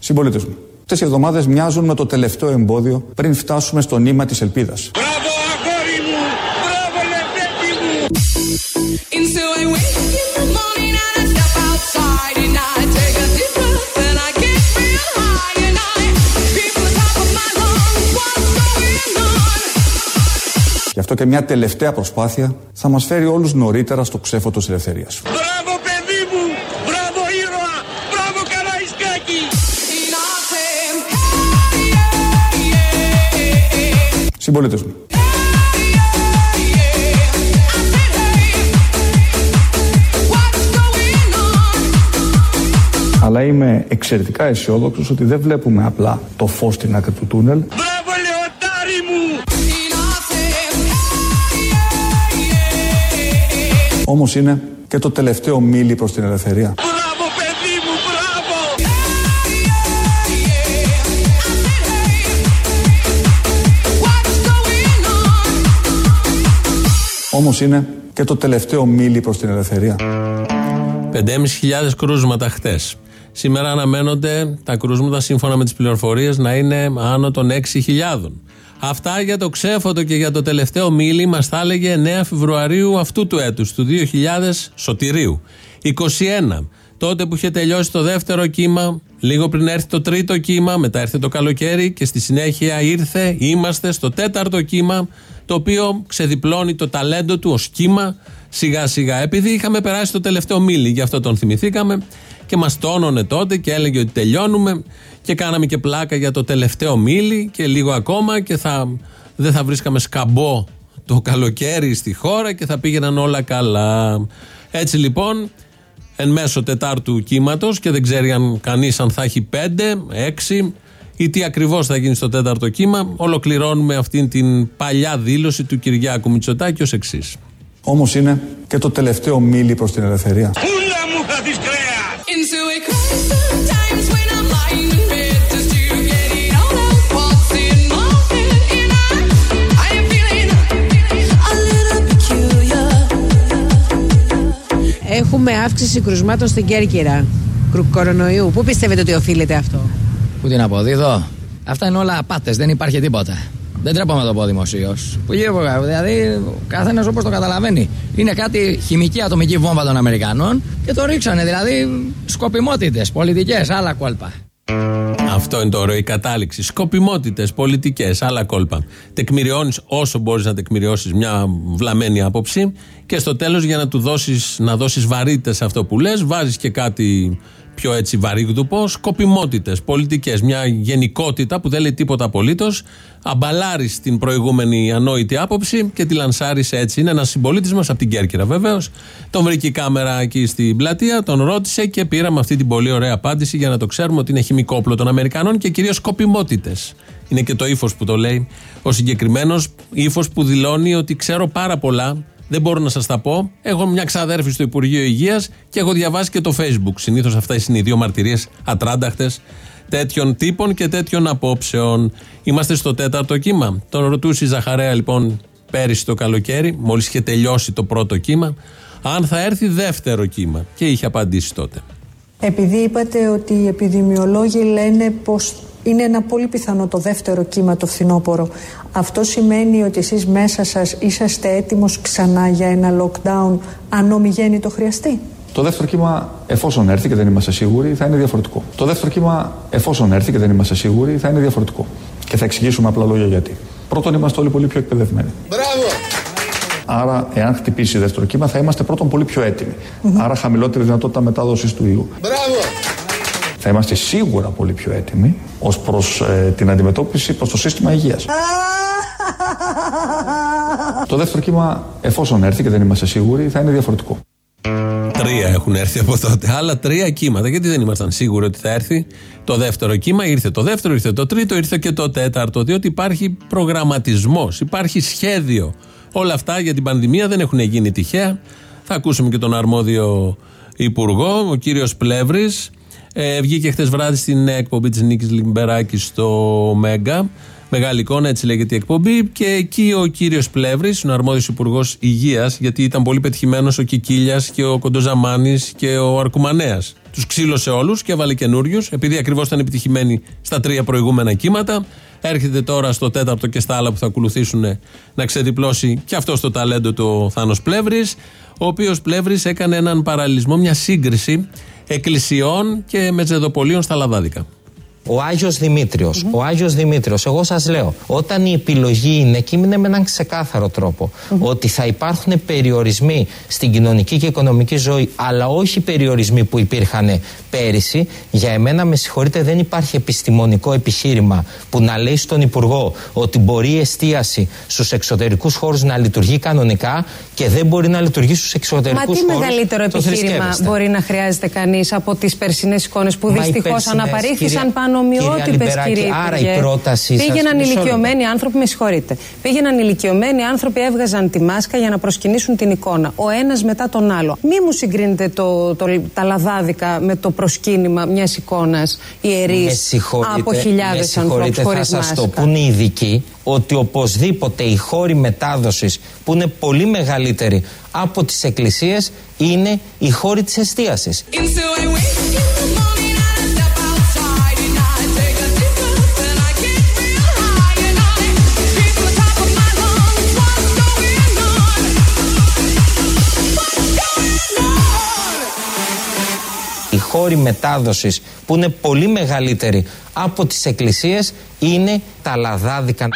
Συμπολίτες μου, αυτές οι εβδομάδες μοιάζουν με το τελευταίο εμπόδιο πριν φτάσουμε στο νήμα της ελπίδας. Μπράβο, Αγόρι μου, μπράβο, μου. Γι' αυτό και μια τελευταία προσπάθεια θα μας φέρει όλους νωρίτερα στο ξέφωτο της ελευθερίας. Μπράβο παιδί μου! Μπράβο ήρωα! Μπράβο Καραϊσκάκη! And I say, hey, yeah, yeah, yeah, Συμπολίτες μου, hey, yeah, yeah. I said, hey, what's going on? αλλά είμαι εξαιρετικά αισιόδοξος ότι δεν βλέπουμε απλά το φως στην άκρη του τούνελ, όμως είναι και το τελευταίο μίλι προς την ελευθερία. Μπράβο παιδί μου! Μπράβο! Όμως είναι και το τελευταίο μίλι προς την ελευθερία. 5.500 κρούσματα χτες. Σήμερα αναμένονται τα κρούσματα σύμφωνα με τις πληροφορίες να είναι άνω των 6.000. Αυτά για το ξέφωτο και για το τελευταίο μίλι μας τα έλεγε 9 Φεβρουαρίου αυτού του έτους, του 2000 Σωτηρίου. 21. Τότε που είχε τελειώσει το δεύτερο κύμα, λίγο πριν έρθει το τρίτο κύμα, μετά έρθει το καλοκαίρι και στη συνέχεια ήρθε, είμαστε στο τέταρτο κύμα, το οποίο ξεδιπλώνει το ταλέντο του ως κύμα σιγά σιγά. Επειδή είχαμε περάσει το τελευταίο μίλι, γι' αυτό τον θυμηθήκαμε και μας τόνωνε τότε και έλεγε ότι τελειώνουμε και κάναμε και πλάκα για το τελευταίο μίλι και λίγο ακόμα και θα, δεν θα βρίσκαμε σκαμπό το καλοκαίρι στη χώρα και θα πήγαιναν όλα καλά. Έτσι λοιπόν εν μέσω τετάρτου κύματος και δεν ξέρει αν κανείς αν θα έχει πέντε, έξι ή τι ακριβώς θα γίνει στο τέταρτο κύμα. Ολοκληρώνουμε αυτήν την παλιά δήλωση του Κυριάκου Μητσοτάκη ως εξής. Όμως είναι και το τελευταίο μίλι προς την ελευθερία. Πούλα μου θα δεις κρέας! Into a crisis sometimes when I'm lying in bed just to get it all out what's in my head and I I am feeling a little peculiar Έχουμε αύξηση κρουσμάτων στην Κέρκυρα κρου- κορονοϊού. Πού πιστεύετε ότι οφείλεται αυτό; Πού την αποδίδω; Αυτά είναι όλα απάτες, δεν υπάρχει τίποτα. Δεν τρέπομαι να το πω δημοσίως. Δηλαδή, ο καθένας όπως το καταλαβαίνει. Είναι κάτι χημική ατομική βόμβα των Αμερικανών και το ρίξανε. Δηλαδή, σκοπιμότητες, πολιτικές, άλλα κόλπα. Αυτό είναι το ωραίο, η κατάληξη. Σκοπιμότητες, πολιτικές, άλλα κόλπα. Τεκμηριώνεις όσο μπορείς να τεκμηριώσεις μια βλαμμένη άποψη και στο τέλος για να του δώσεις, να δώσεις βαρύτητα σε αυτό που λες, βάζεις και κάτι πιο έτσι βαρύγδουπο. Σκοπιμότητες, πολιτικές. Μια γενικότητα που δεν λέει τίποτα απολύτως. Αμπαλάρει την προηγούμενη ανόητη άποψη και τη λανσάρει έτσι. Είναι ένας συμπολίτης μας από την Κέρκυρα βεβαίως. Τον βρήκε η κάμερα εκεί στην πλατεία, τον ρώτησε και πήραμε αυτή την πολύ ωραία απάντηση για να το ξέρουμε ότι είναι χημικό όπλο των Αμερικανών και κυρίως σκοπιμότητες. Είναι και το ύφος που το λέει ο συγκεκριμένος ύφος που δηλώνει ότι ξέρω πάρα πολλά. Δεν μπορώ να σας τα πω. Έχω μια ξαδέρφη στο Υπουργείο Υγείας και έχω διαβάσει και το Facebook. Συνήθως αυτά είναι οι δύο μαρτυρίες ατράνταχτες τέτοιων τύπων και τέτοιων απόψεων. Είμαστε στο τέταρτο κύμα. Τον ρωτούσε η Ζαχαρέα λοιπόν πέρυσι το καλοκαίρι, μόλις είχε τελειώσει το πρώτο κύμα, αν θα έρθει δεύτερο κύμα. Και είχε απαντήσει τότε. Επειδή είπατε ότι οι επιδημιολόγοι λένε πως είναι ένα πολύ πιθανό το δεύτερο κύμα το φθινόπωρο. Αυτό σημαίνει ότι εσείς μέσα σας είσαστε έτοιμος ξανά για ένα lockdown αν ομιγέννη το χρειαστεί; Το δεύτερο κύμα, εφόσον έρθει και δεν είμαστε σίγουροι, θα είναι διαφορετικό. Το δεύτερο κύμα, εφόσον έρθει και δεν είμαστε σίγουροι, θα είναι διαφορετικό. Και θα εξηγήσουμε απλά λόγια γιατί. Πρώτον, είμαστε όλοι πολύ πιο εκπαιδευμένοι. Μπράβο! Άρα, εάν χτυπήσει δεύτερο κύμα, θα είμαστε πρώτον πολύ πιο έτοιμοι. Άρα, χαμηλότερη δυνατότητα μετάδοσης του ιού. Μπράβο! Θα είμαστε σίγουρα πολύ πιο έτοιμοι ως προς την αντιμετώπιση προς το σύστημα υγείας. Το δεύτερο κύμα, εφόσον έρθει και δεν είμαστε σίγουροι, θα είναι διαφορετικό. Τρία έχουν έρθει από τότε. Άλλα τρία κύματα. Γιατί δεν ήμασταν σίγουροι ότι θα έρθει το δεύτερο κύμα; Ήρθε το δεύτερο, ήρθε το τρίτο, ήρθε και το τέταρτο. Διότι υπάρχει προγραμματισμός, υπάρχει σχέδιο. Όλα αυτά για την πανδημία δεν έχουν γίνει τυχαία. Θα ακούσουμε και τον αρμόδιο υπουργό, ο κύριος Πλεύρης. Ε, βγήκε χθες βράδυ στην εκπομπή της Νίκης Λιμπεράκη στο Μέγκα Μεγάλη εικόνα, έτσι λέγεται η εκπομπή. Και εκεί ο κύριος Πλεύρης, ο αρμόδιος υπουργός υγείας, γιατί ήταν πολύ πετυχημένος ο Κικίλιας και ο Κοντοζαμάνης και ο Αρκουμανέας. Τους ξύλωσε όλους και έβαλε καινούριους, επειδή ακριβώς ήταν επιτυχημένοι στα τρία προηγούμενα κύματα. Έρχεται τώρα στο τέταρτο και στα άλλα που θα ακολουθήσουν να ξεδιπλώσει και αυτό το ταλέντο του ο Θάνος Πλεύρης, ο οποίος Πλεύρης έκανε έναν παραλληλισμό, μια σύγκριση εκκλησιών και μετζεδοπολίων στα Λαδάδικα. Ο Άγιος Δημήτριος, ο Άγιος Δημήτριος, εγώ σας λέω, όταν η επιλογή είναι και είναι με έναν ξεκάθαρο τρόπο, ότι θα υπάρχουν περιορισμοί στην κοινωνική και οικονομική ζωή, αλλά όχι περιορισμοί που υπήρχαν πέρυσι, για εμένα με συγχωρείτε δεν υπάρχει επιστημονικό επιχείρημα που να λέει στον Υπουργό ότι μπορεί η εστίαση στους εξωτερικούς χώρους να λειτουργεί κανονικά και δεν μπορεί να λειτουργεί στους Μα εξωτερικούς τι χώρους. μεγαλύτερο το επιχείρημα θρησκεύεστε. μπορεί να χρειάζεται κανείς από τις περσινές εικόνες που Μα οι δυστυχώς περσινές, αναπαρήχθησαν κυρία- πάνω ομοιότυπε, κυρία Λιμπεράκη, κύριε άρα Υπουργέ. η πρότασή σας- Πήγαιναν μισό λεπτό. ηλικιωμένοι άνθρωποι, με συγχωρείτε. Πήγαιναν ηλικιωμένοι άνθρωποι, έβγαζαν τη μάσκα για να προσκυνήσουν την εικόνα. Ο ένας μετά τον άλλο. Μη μου συγκρίνετε το, το, τα λαδάδικα με το προσκύνημα μιας εικόνας ιερής Με συγχωρείτε, από με χιλιάδες ανθρώπους συγχωρείτε, χωρίς θα σας μάσκα. το πούνε οι ειδικοί ότι οπωσδήποτε οι χώροι μετάδοσης που είναι πολύ μεγαλύτεροι από τις εκκλησίες είναι οι χώροι της εστίασης. Χώροι μετάδοσης που είναι πολύ μεγαλύτεροι από τις εκκλησίες είναι τα λαδάδικα.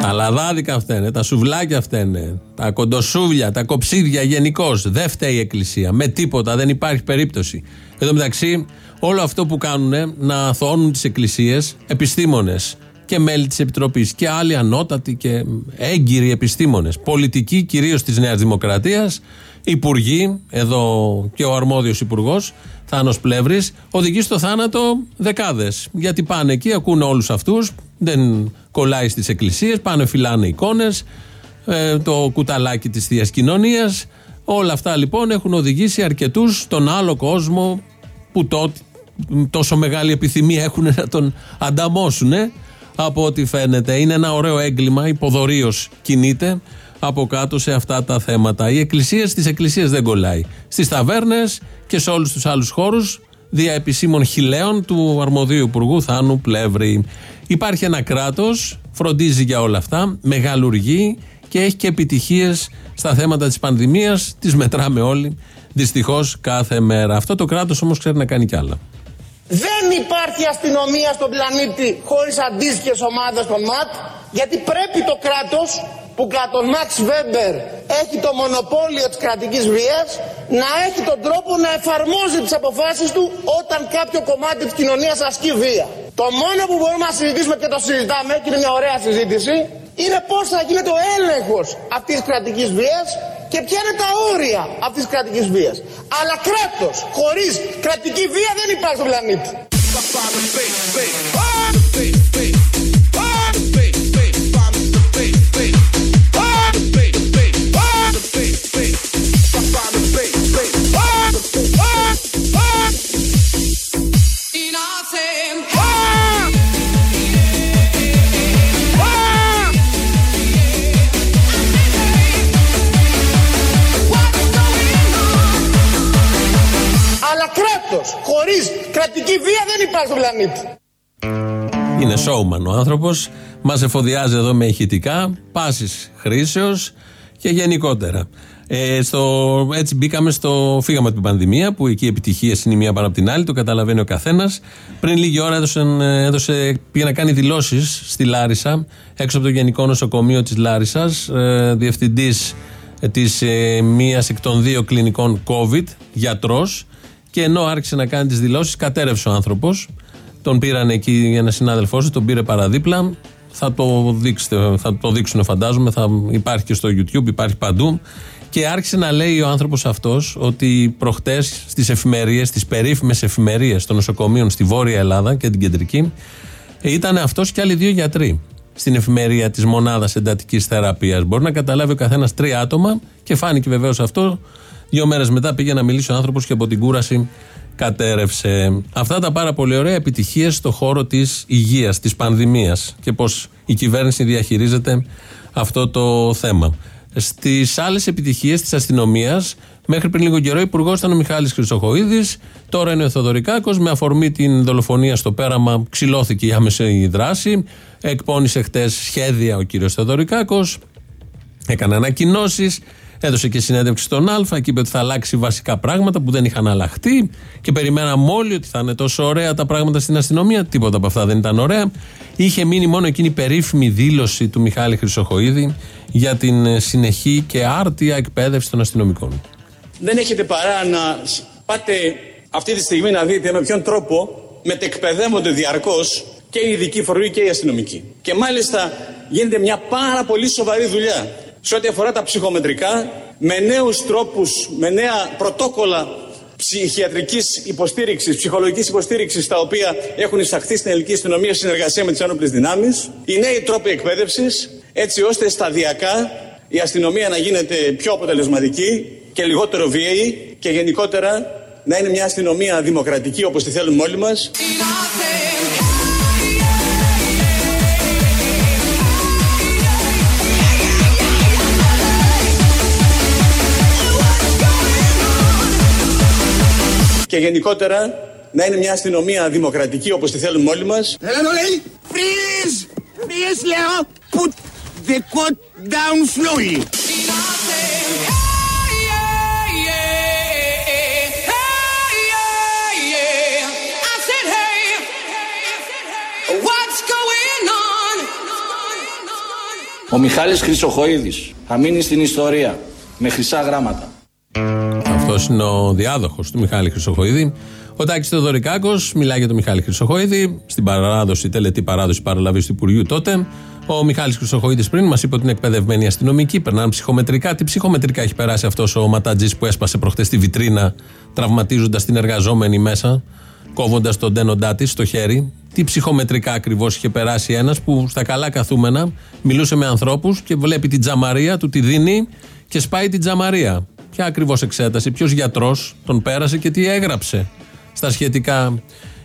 Τα λαδάδικα φταίνε, τα σουβλάκια φταίνε, τα κοντοσούβλια, τα κοψίδια γενικώς. Δεν φταίει η Εκκλησία. Με τίποτα, δεν υπάρχει περίπτωση. Εν τω μεταξύ, όλο αυτό που κάνουν να αθώνουν τις εκκλησίες, επιστήμονες και μέλη της Επιτροπής και άλλοι ανώτατοι και έγκυροι επιστήμονες, πολιτικοί κυρίως της Νέας Δημοκρατίας, υπουργοί, εδώ και ο αρμόδιος υπουργός, Θάνος Πλεύρης, οδηγεί στο θάνατο δεκάδες. Γιατί πάνε εκεί, ακούνε όλους αυτούς, δεν κολλάει στις εκκλησίες, πάνε φυλάνε εικόνες, το κουταλάκι της θείας κοινωνίας. Όλα αυτά λοιπόν έχουν οδηγήσει αρκετούς στον άλλο κόσμο που τότε τόσο μεγάλη επιθυμία έχουν να τον ανταμώσουν από ό,τι φαίνεται. Είναι ένα ωραίο έγκλημα, υποδορίω κινείται από κάτω σε αυτά τα θέματα. Οι εκκλησίες στις εκκλησίες δεν κολλάει. Στις ταβέρνες και σε όλους τους άλλους χώρους δια επισήμων χιλέων του αρμοδίου υπουργού Θάνου Πλεύρη. Υπάρχει ένα κράτος, φροντίζει για όλα αυτά, μεγαλουργεί και έχει και επιτυχίες στα θέματα της πανδημίας, τις μετράμε όλοι, δυστυχώς κάθε μέρα. Αυτό το κράτος όμως ξέρει να κάνει κι άλλα. Δεν υπάρχει αστυνομία στον πλανήτη χωρίς αντίστοιχες ομάδες των ΜΑΤ γιατί πρέπει το κράτος που κατά τον Μαξ Βέμπερ έχει το μονοπόλιο της κρατικής βίας να έχει τον τρόπο να εφαρμόζει τις αποφάσεις του όταν κάποιο κομμάτι της κοινωνίας ασκεί βία. Το μόνο που μπορούμε να συζητήσουμε και το συζητάμε και είναι μια ωραία συζήτηση είναι πώς θα γίνεται ο έλεγχος αυτής της κρατικής βίας και ποια είναι τα όρια αυτής της κρατικής βίας. Αλλά κράτος χωρίς κρατική βία δεν υπάρχει στον πλανήτη. Βία δεν υπάρχει στον πλανήτη. Είναι showman ο άνθρωπος. Μας εφοδιάζει εδώ με ηχητικά, πάσης χρήσεως και γενικότερα. Ε, στο, έτσι μπήκαμε στο. Φύγαμε από την πανδημία, που εκεί οι επιτυχίες είναι η μία πάνω από την άλλη, το καταλαβαίνει ο καθένας. Πριν λίγη ώρα έδωσαν, έδωσε, πήγε να κάνει δηλώσεις στη Λάρισα, έξω από το Γενικό Νοσοκομείο της Λάρισας, ε, διευθυντής της ε, μίας εκ των δύο κλινικών COVID, γιατρός. Και ενώ άρχισε να κάνει τις δηλώσεις, κατέρευσε ο άνθρωπος. Τον πήραν εκεί ένα συνάδελφό του, τον πήρε παραδίπλα. Θα το, δείξετε, θα το δείξουν, φαντάζομαι. Θα υπάρχει και στο YouTube, υπάρχει παντού. Και άρχισε να λέει ο άνθρωπος αυτός ότι προχτές στις εφημερίες, στις περίφημες εφημερίες των νοσοκομείων στη Βόρεια Ελλάδα και την κεντρική, ήταν αυτός και άλλοι δύο γιατροί στην εφημερία της μονάδας εντατικής θεραπείας. Μπορεί να καταλάβει ο καθένας τρία άτομα και φάνηκε βεβαίως αυτό. Δύο μέρες μετά πήγε να μιλήσει ο άνθρωπος και από την κούραση κατέρευσε. Αυτά τα πάρα πολύ ωραία επιτυχίες στο χώρο της υγείας, της πανδημίας και πώς η κυβέρνηση διαχειρίζεται αυτό το θέμα. Στις άλλες επιτυχίες της αστυνομίας, μέχρι πριν λίγο καιρό, υπουργός ήταν ο Μιχάλης Χρυσοχοίδης, τώρα είναι ο Θεοδωρικάκο. Με αφορμή την δολοφονία στο πέραμα, ξυλώθηκε η άμεση δράση. Εκπώνησε χτες σχέδια ο κύριος Θεοδωρικάκο. Έκανε ανακοινώσεις. Έδωσε και συνέντευξη στον Α και είπε ότι θα αλλάξει βασικά πράγματα που δεν είχαν αλλάχτεί. Και περιμέναμε όλοι ότι θα είναι τόσο ωραία τα πράγματα στην αστυνομία. Τίποτα από αυτά δεν ήταν ωραία. Είχε μείνει μόνο εκείνη η περίφημη δήλωση του Μιχάλη Χρυσοχοίδη για την ε, συνεχή και άρτια εκπαίδευση των αστυνομικών. Δεν έχετε παρά να πάτε αυτή τη στιγμή να δείτε με ποιον τρόπο μετεκπαιδεύονται διαρκώς και οι ειδικοί φορεί και οι αστυνομικοί. Και μάλιστα γίνεται μια πάρα πολύ σοβαρή δουλειά σε ό,τι αφορά τα ψυχομετρικά, με νέους τρόπους, με νέα πρωτόκολλα ψυχιατρικής υποστήριξης, ψυχολογικής υποστήριξης, τα οποία έχουν εισαχθεί στην ελληνική αστυνομία σε συνεργασία με τις άνοπλες δυνάμεις, οι νέοι τρόποι εκπαίδευσης, έτσι ώστε σταδιακά η αστυνομία να γίνεται πιο αποτελεσματική και λιγότερο βίαιη και γενικότερα να είναι μια αστυνομία δημοκρατική όπως τη θέλουμε όλοι μας. Και γενικότερα να είναι μια αστυνομία δημοκρατική όπως τη θέλουμε όλοι μας. Έλα το λέει. Freeze! Freeze λέω. Put the coat down slowly. Ο Μιχάλης Χρυσοχοίδης θα μείνει στην ιστορία με χρυσά γράμματα. Αυτό είναι ο διάδοχος του Μιχάλη Χρυσοχοίδη. Ο Τάκης Θεοδωρικάκος μιλάει για τον Μιχάλη Χρυσοχοίδη στην παράδοση, τελετή παράδοση παραλαβής του Υπουργείου τότε. Ο Μιχάλης Χρυσοχοίδης πριν μας είπε ότι είναι εκπαιδευμένοι αστυνομικοί, περνάνε ψυχομετρικά. Τι ψυχομετρικά έχει περάσει αυτός ο ματατζής που έσπασε προχτές τη βιτρίνα, τραυματίζοντας την εργαζόμενη μέσα, κόβοντας τον τένοντά της στο χέρι; Τι ψυχομετρικά ακριβώς είχε περάσει ένας που στα καλά καθούμενα μιλούσε με ανθρώπους και βλέπει την τζαμαρία, του τη δίνει και σπάει την τζαμαρία. Ποια ακριβώς εξέταση, ποιος γιατρός τον πέρασε και τι έγραψε στα σχετικά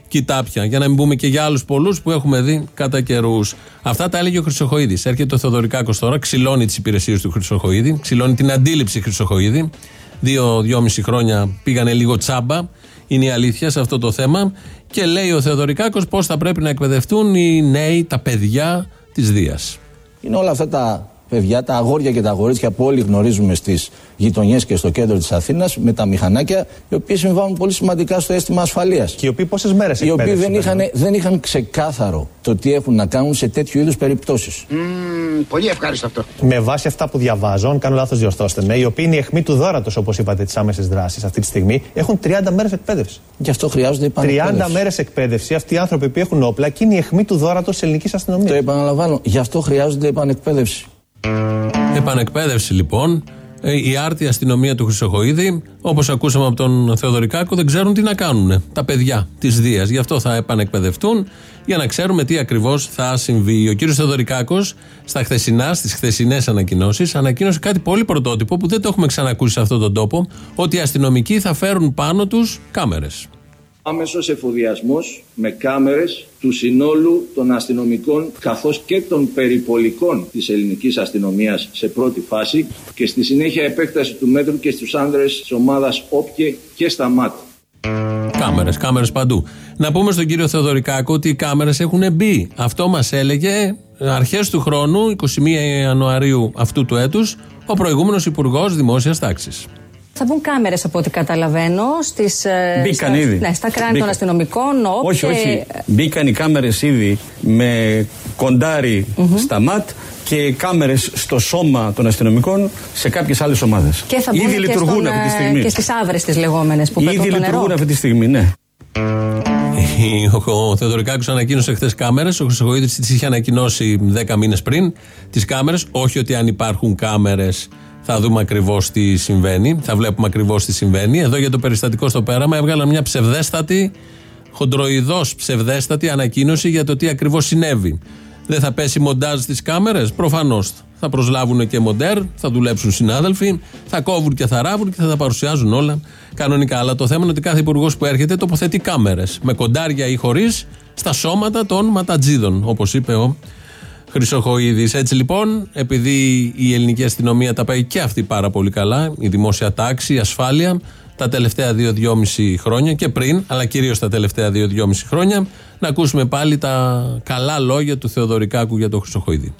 κοιτάπια. Για να μην πούμε και για άλλους πολλούς που έχουμε δει κατά καιρούς. Αυτά τα έλεγε ο Χρυσοχοίδης. Έρχεται ο Θεοδωρικάκο τώρα, ξυλώνει τις υπηρεσίες του Χρυσοχοίδη, ξυλώνει την αντίληψη Χρυσοχοίδη. Δύο-δυόμιση χρόνια πήγανε λίγο τσάμπα. Είναι η αλήθεια σε αυτό το θέμα. Και λέει ο Θεοδωρικάκο πώς θα πρέπει να εκπαιδευτούν οι νέοι, τα παιδιά της Δίας. Είναι όλα αυτά τα παιδιά, τα αγόρια και τα αγορίτσια που όλοι γνωρίζουμε στις γειτονιές και στο κέντρο της Αθήνας με τα μηχανάκια, οι οποίοι συμβάλλουν πολύ σημαντικά στο αίσθημα ασφαλείας. Και οι οποίοι πόσες μέρες Οι οποίοι δεν είχαν, δεν είχαν ξεκάθαρο το τι έχουν να κάνουν σε τέτοιου είδους περιπτώσεις. πολύ ευχάριστο αυτό. Με βάση αυτά που διαβάζω, αν κάνω λάθος, διορθώστε με, οι οποίοι είναι η αιχμή του δόρατος, όπως είπατε, τη άμεση δράση αυτή τη στιγμή, έχουν 30 μέρες εκπαίδευσης. Γι' αυτό χρειάζονται 30 επανεκπαίδευση. μέρες εκπαίδευσης αυτοί οι άνθρωποι που έχουν όπλα και είναι η αιχμή του δόρατος τη ελληνικής αστυνομίας. Το επαναλαμβάνω, γι' αυτό χρειάζονται επανεκπαίδευση. Επανεκπαίδευση λοιπόν. Ε, Η άρτια αστυνομία του Χρυσοχοίδη, όπως ακούσαμε από τον Θεοδωρικάκο, δεν ξέρουν τι να κάνουν. Τα παιδιά της Δίας. Γι' αυτό θα επανεκπαιδευτούν για να ξέρουμε τι ακριβώς θα συμβεί. Ο κύριος Θεοδωρικάκος, στα χθεσινά, στις χθεσινές ανακοινώσεις, ανακοίνωσε κάτι πολύ πρωτότυπο που δεν το έχουμε ξανακούσει σε αυτόν τον τόπο, ότι οι αστυνομικοί θα φέρουν πάνω τους κάμερες. Άμεσος εφοδιασμός με κάμερες του συνόλου των αστυνομικών καθώς και των περιπολικών της ελληνικής αστυνομίας σε πρώτη φάση και στη συνέχεια επέκταση του μέτρου και στους άνδρες της ομάδας Όπκε και στα ΜΑΤ. Κάμερες, κάμερες παντού. Να πούμε στον κύριο Θεοδωρικάκο ότι οι κάμερες έχουν μπει. Αυτό μας έλεγε αρχές του χρόνου, 21 Ιανουαρίου αυτού του έτους, ο προηγούμενος Υπουργός Δημόσιας Τάξης. Θα μπουν κάμερες από ό,τι καταλαβαίνω στις, ε, Μπήκαν στα, ήδη. Ναι, στα κράνη Μπήκαν. των αστυνομικών. όπ Όχι, και- όχι. Μπήκαν οι κάμερες ήδη με κοντάρι στα ΜΑΤ και κάμερες στο σώμα των αστυνομικών σε κάποιες άλλες ομάδες. Και θα μπουν Ήδη και, λειτουργούν στον, αυτή τη ε, στιγμή. και στις άβρες τις λεγόμενες που Ήδη πετούν το λειτουργούν νερό. αυτή τη στιγμή, ναι. Ο Θεοδωρικάκος ανακοίνωσε χθες κάμερες. Ο Χρυσοχοίδης τις είχε ανακοινώσει 10 μήνες πριν τις κάμερες. Όχι ότι αν υπάρχουν κάμερες θα δούμε ακριβώς τι συμβαίνει. Θα βλέπουμε ακριβώς τι συμβαίνει. Εδώ για το περιστατικό στο πέραμα έβγαλαν μια ψευδέστατη, χοντροειδώ ψευδέστατη ανακοίνωση για το τι ακριβώς συνέβη. Δεν θα πέσει μοντάζ στις κάμερες. Προφανώς. Θα προσλάβουν και μοντέρ, θα δουλέψουν συνάδελφοι, θα κόβουν και θα ράβουν και θα τα παρουσιάζουν όλα κανονικά. Αλλά το θέμα είναι ότι κάθε υπουργός που έρχεται τοποθετεί κάμερες. Με κοντάρια ή χωρίς στα σώματα των ματατζίδων, όπως είπε ο Χρυσοχοίδης. Έτσι λοιπόν, επειδή η ελληνική αστυνομία τα πάει και αυτή πάρα πολύ καλά, η δημόσια τάξη, η ασφάλεια, τα τελευταία δύο-δυόμιση χρόνια και πριν, αλλά κυρίως τα τελευταία δύο-δυόμιση χρόνια, να ακούσουμε πάλι τα καλά λόγια του Θεοδωρικάκου για τον Χρυσοχοίδη.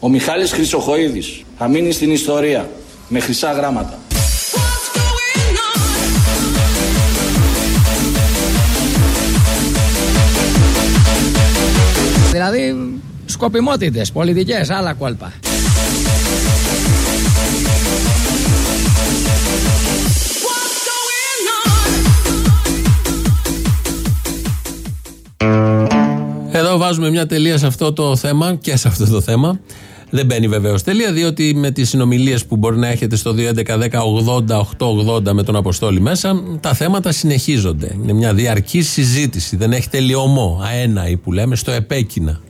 Ο Μιχάλης Χρυσοχοίδης θα μείνει στην ιστορία με χρυσά γράμματα. Δηλαδή σκοπιμότητες, πολιτικές, άλλα κόλπα. Εδώ βάζουμε μια τελεία σε αυτό το θέμα και σε αυτό το θέμα. Δεν μπαίνει βεβαίως τελεία, διότι με τις συνομιλίες που μπορεί να έχετε στο 2.11.10.80.880 με τον Αποστόλη μέσα, τα θέματα συνεχίζονται. Είναι μια διαρκή συζήτηση. Δεν έχει τελειωμό. Αέναη που λέμε στο επέκεινα.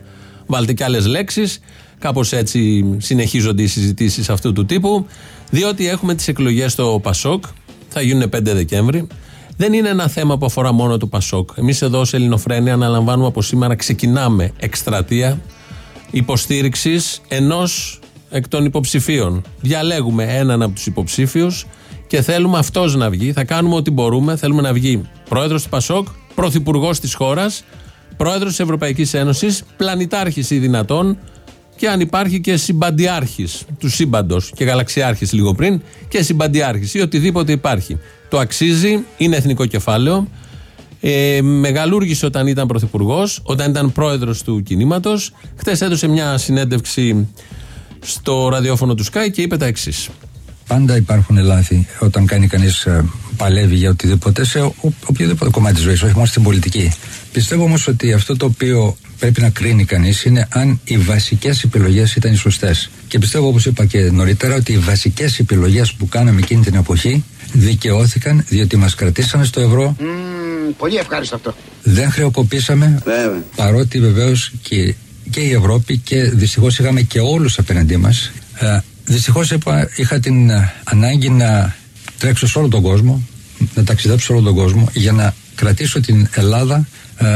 Βάλτε και άλλες λέξεις. Κάπως έτσι συνεχίζονται οι συζητήσεις αυτού του τύπου. Διότι έχουμε τις εκλογές στο Πασόκ. Θα γίνουν 5 Δεκέμβρη. Δεν είναι ένα θέμα που αφορά μόνο το Πασόκ. Εμείς εδώ σε Ελληνοφρένια αναλαμβάνουμε από σήμερα, ξεκινάμε εκστρατεία υποστήριξης ενός εκ των υποψηφίων. Διαλέγουμε έναν από τους υποψήφιους και θέλουμε αυτός να βγει. Θα κάνουμε ό,τι μπορούμε. Θέλουμε να βγει πρόεδρος του Πασόκ, πρωθυπουργός της χώρας, πρόεδρος της Ευρωπαϊκής Ένωσης, πλανητάρχης ή δυνατόν και αν υπάρχει και συμπαντιάρχης του σύμπαντος και γαλαξιάρχης λίγο πριν και συμπαντιάρχης ή οτιδήποτε υπάρχει. Το αξίζει, είναι εθνικό κεφάλαιο. Ε, μεγαλούργησε όταν ήταν πρωθυπουργός, όταν ήταν πρόεδρος του κινήματος. Χθες έδωσε μια συνέντευξη στο ραδιόφωνο του Sky και είπε τα εξής. Πάντα υπάρχουν λάθη όταν κάνει κανείς παλεύει για οτιδήποτε σε ο- οποιοδήποτε κομμάτι της ζωής, όχι μόνο στην πολιτική. Πιστεύω όμως ότι αυτό το οποίο πρέπει να κρίνει κανείς είναι αν οι βασικές επιλογές ήταν οι σωστές. Και πιστεύω, όπως είπα και νωρίτερα, ότι οι βασικές επιλογές που κάναμε εκείνη την εποχή δικαιώθηκαν διότι μας κρατήσανε στο ευρώ, πολύ ευχάριστο αυτό. δεν χρεοκοπήσαμε, παρότι βεβαίως και, και η Ευρώπη και δυστυχώς είχαμε και όλους απέναντί μας. Ε, δυστυχώ είχα την ε, ανάγκη να τρέξω σε όλο τον κόσμο, να ταξιδέψω σε όλο τον κόσμο για να κρατήσω την Ελλάδα, ε,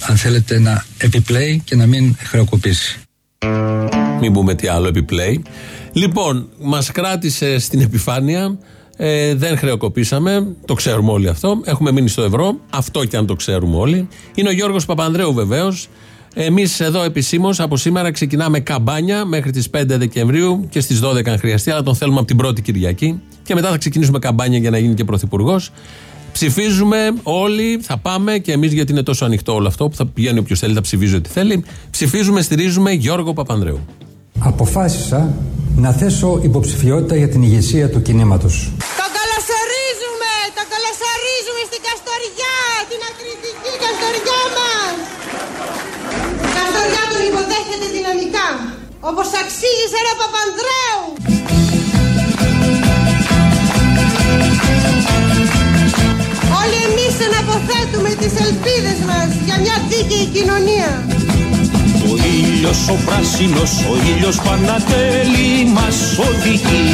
αν θέλετε, να επιπλέει και να μην χρεοκοπήσει. Μην πούμε τι άλλο επιπλέει. Λοιπόν, μας κράτησε στην επιφάνεια. Ε, δεν χρεοκοπήσαμε. Το ξέρουμε όλοι αυτό. Έχουμε μείνει στο ευρώ. Αυτό και αν το ξέρουμε όλοι. Είναι ο Γιώργος Παπανδρέου βεβαίως. Εμείς εδώ επισήμως από σήμερα ξεκινάμε καμπάνια μέχρι τις 5 Δεκεμβρίου και στις 12 αν χρειαστεί, αλλά τον θέλουμε από την πρώτη Κυριακή. Και μετά θα ξεκινήσουμε καμπάνια για να γίνει και πρωθυπουργός. Ψηφίζουμε όλοι, θα πάμε και εμείς γιατί είναι τόσο ανοιχτό όλο αυτό που θα πηγαίνει όποιος θέλει, θα ψηφίζει ό,τι θέλει. Ψηφίζουμε, στηρίζουμε Γιώργο Παπανδρέου. Αποφάσισα να θέσω υποψηφιότητα για την ηγεσία του κινήματος. Το καλωσορίζουμε! Το καλωσορίζουμε στην Καστοριά! Την ακριτική Καστοριά μας! Η Καστοριά τον υποδέχεται δυναμικά, όπως αξίζει σε ένα Παπανδρέου! Όλοι εμείς εναποθέτουμε τις ελπίδες μας για μια δίκαιη κοινωνία. Ο ήλιος ο πράσινος, ο ήλιος Πανατέλη μας οδηγεί.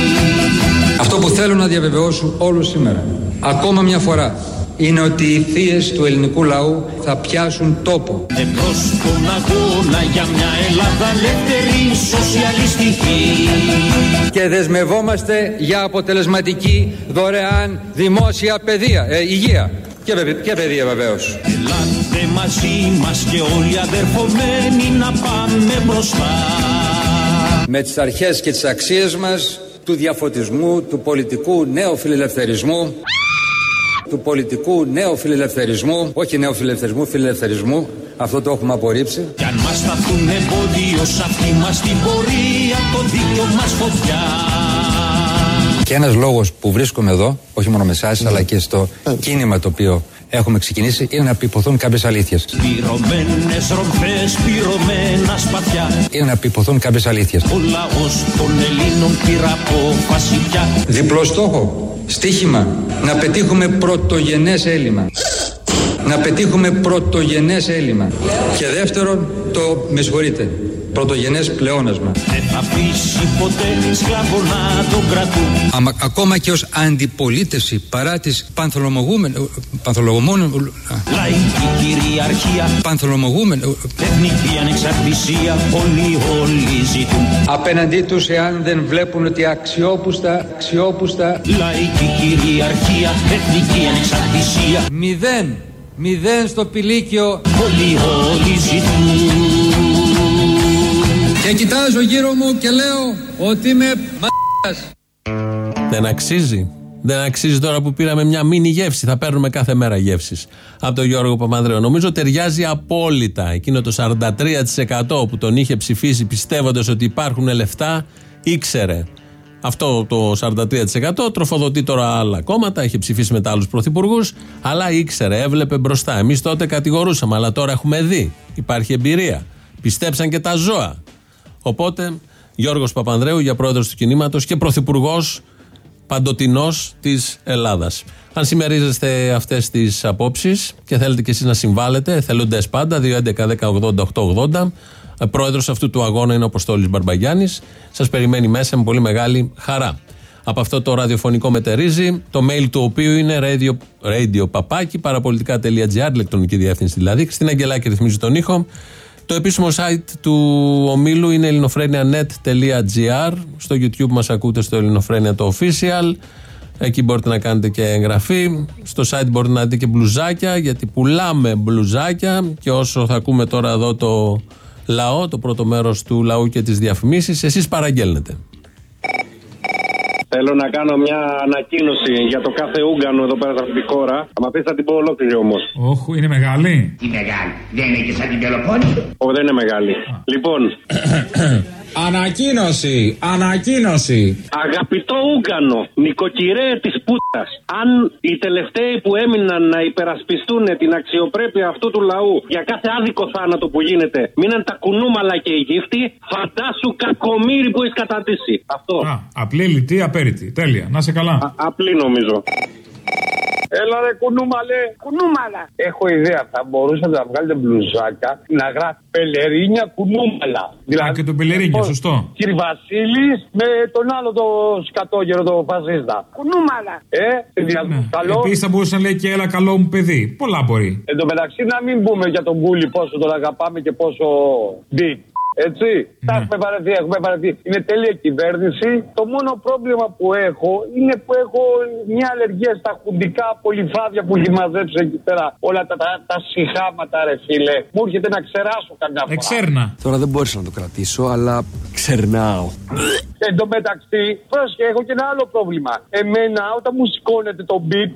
Αυτό που θέλω να διαβεβαιώσω όλους σήμερα, ακόμα μια φορά, είναι ότι οι θείες του ελληνικού λαού θα πιάσουν τόπο. Εμπρός στον αγώνα για μια Ελλάδα ελεύθερη σοσιαλιστική. Και δεσμευόμαστε για αποτελεσματική δωρεάν δημόσια παιδεία, ε, υγεία και, παιδε- και παιδεία βεβαίως. Ελάτε μαζί μας και όλοι αδερφομένοι να πάμε μπροστά. με τις αρχές και τις αξίες μας του διαφωτισμού, του πολιτικού νέου φιλελευθερισμού του πολιτικού νέου φιλελευθερισμού όχι νέου φιλελευθερισμού, φιλελευθερισμού αυτό το έχουμε απορρίψει. Κι αν μας σταθούν εμπόδιο σ' αυτή μας την πορεία το δίκιο μας φωτιά. και ένας λόγος που βρίσκομαι εδώ όχι μόνο με εσάς αλλά και στο κίνημα το οποίο έχουμε ξεκινήσει είναι να επιποθούν κάποιες αλήθειες. Πυρωμένες ρομφές, πυρωμένα σπαθιά. είναι να επιποθούν κάποιες αλήθειες. Ο λαός των Ελλήνων πήρα απόφαση πια. Διπλό στόχο, στίχημα, να πετύχουμε πρωτογενές έλλειμμα. Να πετύχουμε πρωτογενές έλλειμμα. Και δεύτερον το, με συγχωρείτε, πρωτογενές πλεόνασμα. Δεν θα αφήσει ποτέ σκλάβο να τον κρατούν Αμα, ακόμα και ως αντιπολίτευση παρά τις πανθολομογούμενες πανθολογομόνες Λαϊκή κυριαρχία. πανθολομογούμενες Εθνική ανεξαρτησία. Όλοι όλοι ζητούν. Απέναντί τους εάν δεν βλέπουν ότι αξιόπουστα, αξιόπουστα Λαϊκή κυριαρχία. Εθνική ανεξαρτησία. Μηδέν, μηδέν στο πηλίκιο Όλοι όλοι ζητούν και κοιτάζω γύρω μου και λέω ότι είμαι μ***ας. Δεν αξίζει. Δεν αξίζει τώρα που πήραμε μια μίνι γεύση. Θα παίρνουμε κάθε μέρα γεύσεις. Από τον Γιώργο Παπανδρέου. Νομίζω ταιριάζει απόλυτα. Εκείνο το 43% που τον είχε ψηφίσει πιστεύοντας ότι υπάρχουν λεφτά, ήξερε. Αυτό το 43% τροφοδοτεί τώρα άλλα κόμματα, είχε ψηφίσει μετά άλλους πρωθυπουργούς, αλλά ήξερε, έβλεπε μπροστά. Εμείς τότε κατηγορούσαμε, αλλά τώρα έχουμε δει. Υπάρχει εμπειρία. Πιστέψαν και τα ζώα. Οπότε, Γιώργος Παπανδρέου για πρόεδρος του κινήματος και πρωθυπουργός παντοτινός της Ελλάδας. Αν συμμερίζεστε αυτές τις απόψεις και θέλετε κι εσείς να συμβάλλετε, εθελοντέ πάντα, 2.11.10.80.880. Πρόεδρος αυτού του αγώνα είναι ο Αποστόλης Μπαρμπαγιάννης. Σας περιμένει μέσα με πολύ μεγάλη χαρά. Από αυτό το ραδιοφωνικό μετερίζει, το mail του οποίου είναι radio, radio παπάκι, παραπολιτικά.gr, ηλεκτρονική διεύθυνση δηλαδή. Στην Αγγελάκη ρυθμίζει τον ήχο. Το επίσημο site του ομίλου είναι ελληνοφρένια.net.gr. Στο YouTube μας ακούτε στο Ελληνοφρένια το official. Εκεί μπορείτε να κάνετε και εγγραφή. Στο site μπορείτε να δείτε και μπλουζάκια, γιατί πουλάμε μπλουζάκια. Και όσο θα ακούμε τώρα εδώ το λαό, το πρώτο μέρος του λαού και τις διαφημίσεις, εσείς παραγγέλνετε. Θέλω να κάνω μια ανακοίνωση για το κάθε Ούγκανο εδώ πέρα σε αυτή τη χώρα. Θα με θα την πω ολόκληρη όμως. Όχι, είναι μεγάλη; Η μεγάλη. Δεν είναι και σαν την Πελοπόννησο. Όχι, δεν είναι μεγάλη. Λοιπόν, Ανακοίνωση! Ανακοίνωση! Αγαπητό Ούγκανο, νοικοκυρέ της πούτας, αν οι τελευταίοι που έμειναν να υπερασπιστούν την αξιοπρέπεια αυτού του λαού για κάθε άδικο θάνατο που γίνεται, μείναν τα κουνούμαλα και οι γύφτοι, φαντάσου κακομύρι που έχεις κατατήσει. Αυτό. Α, απλή, λιτή, απέριτη. Τέλεια. Να σε καλά. Α- απλή νομίζω. Έλα ρε κουνούμαλε. Κουνούμαλα. Έχω ιδέα. Θα μπορούσατε να βγάλετε μπλουζάκια να γράφει πελερίνια κουνούμαλα. Α, και τον Πελερίνια, σωστό. Κύριε Βασίλης με τον άλλο το σκατόγερο, το φασίστα. Κουνούμαλα. Ε, ναι. καλό. Επίσης θα μπορούσε να λέει και έλα καλό μου παιδί. Πολλά μπορεί. Εν τω μεταξύ να μην πούμε για τον Κούλι πόσο τον αγαπάμε και πόσο μπιτ. Έτσι, τα έχουμε βαρεθεί, έχουμε βαρεθεί. Είναι τέλεια κυβέρνηση. Το μόνο πρόβλημα που έχω είναι που έχω μια αλλεργία στα χουντικά πολυφάδια που έχει μαζέψει εκεί πέρα. Όλα τα, τα, τα συχάματα, ρε φίλε. Μου έρχεται να ξεράσω καμιά φορά. Εξέρνα. Τώρα δεν μπόρεσα να το κρατήσω, αλλά ξερνάω. Εν τω μεταξύ, πρόσεχε, έχω και ένα άλλο πρόβλημα. Εμένα, όταν μου σηκώνεται το beat,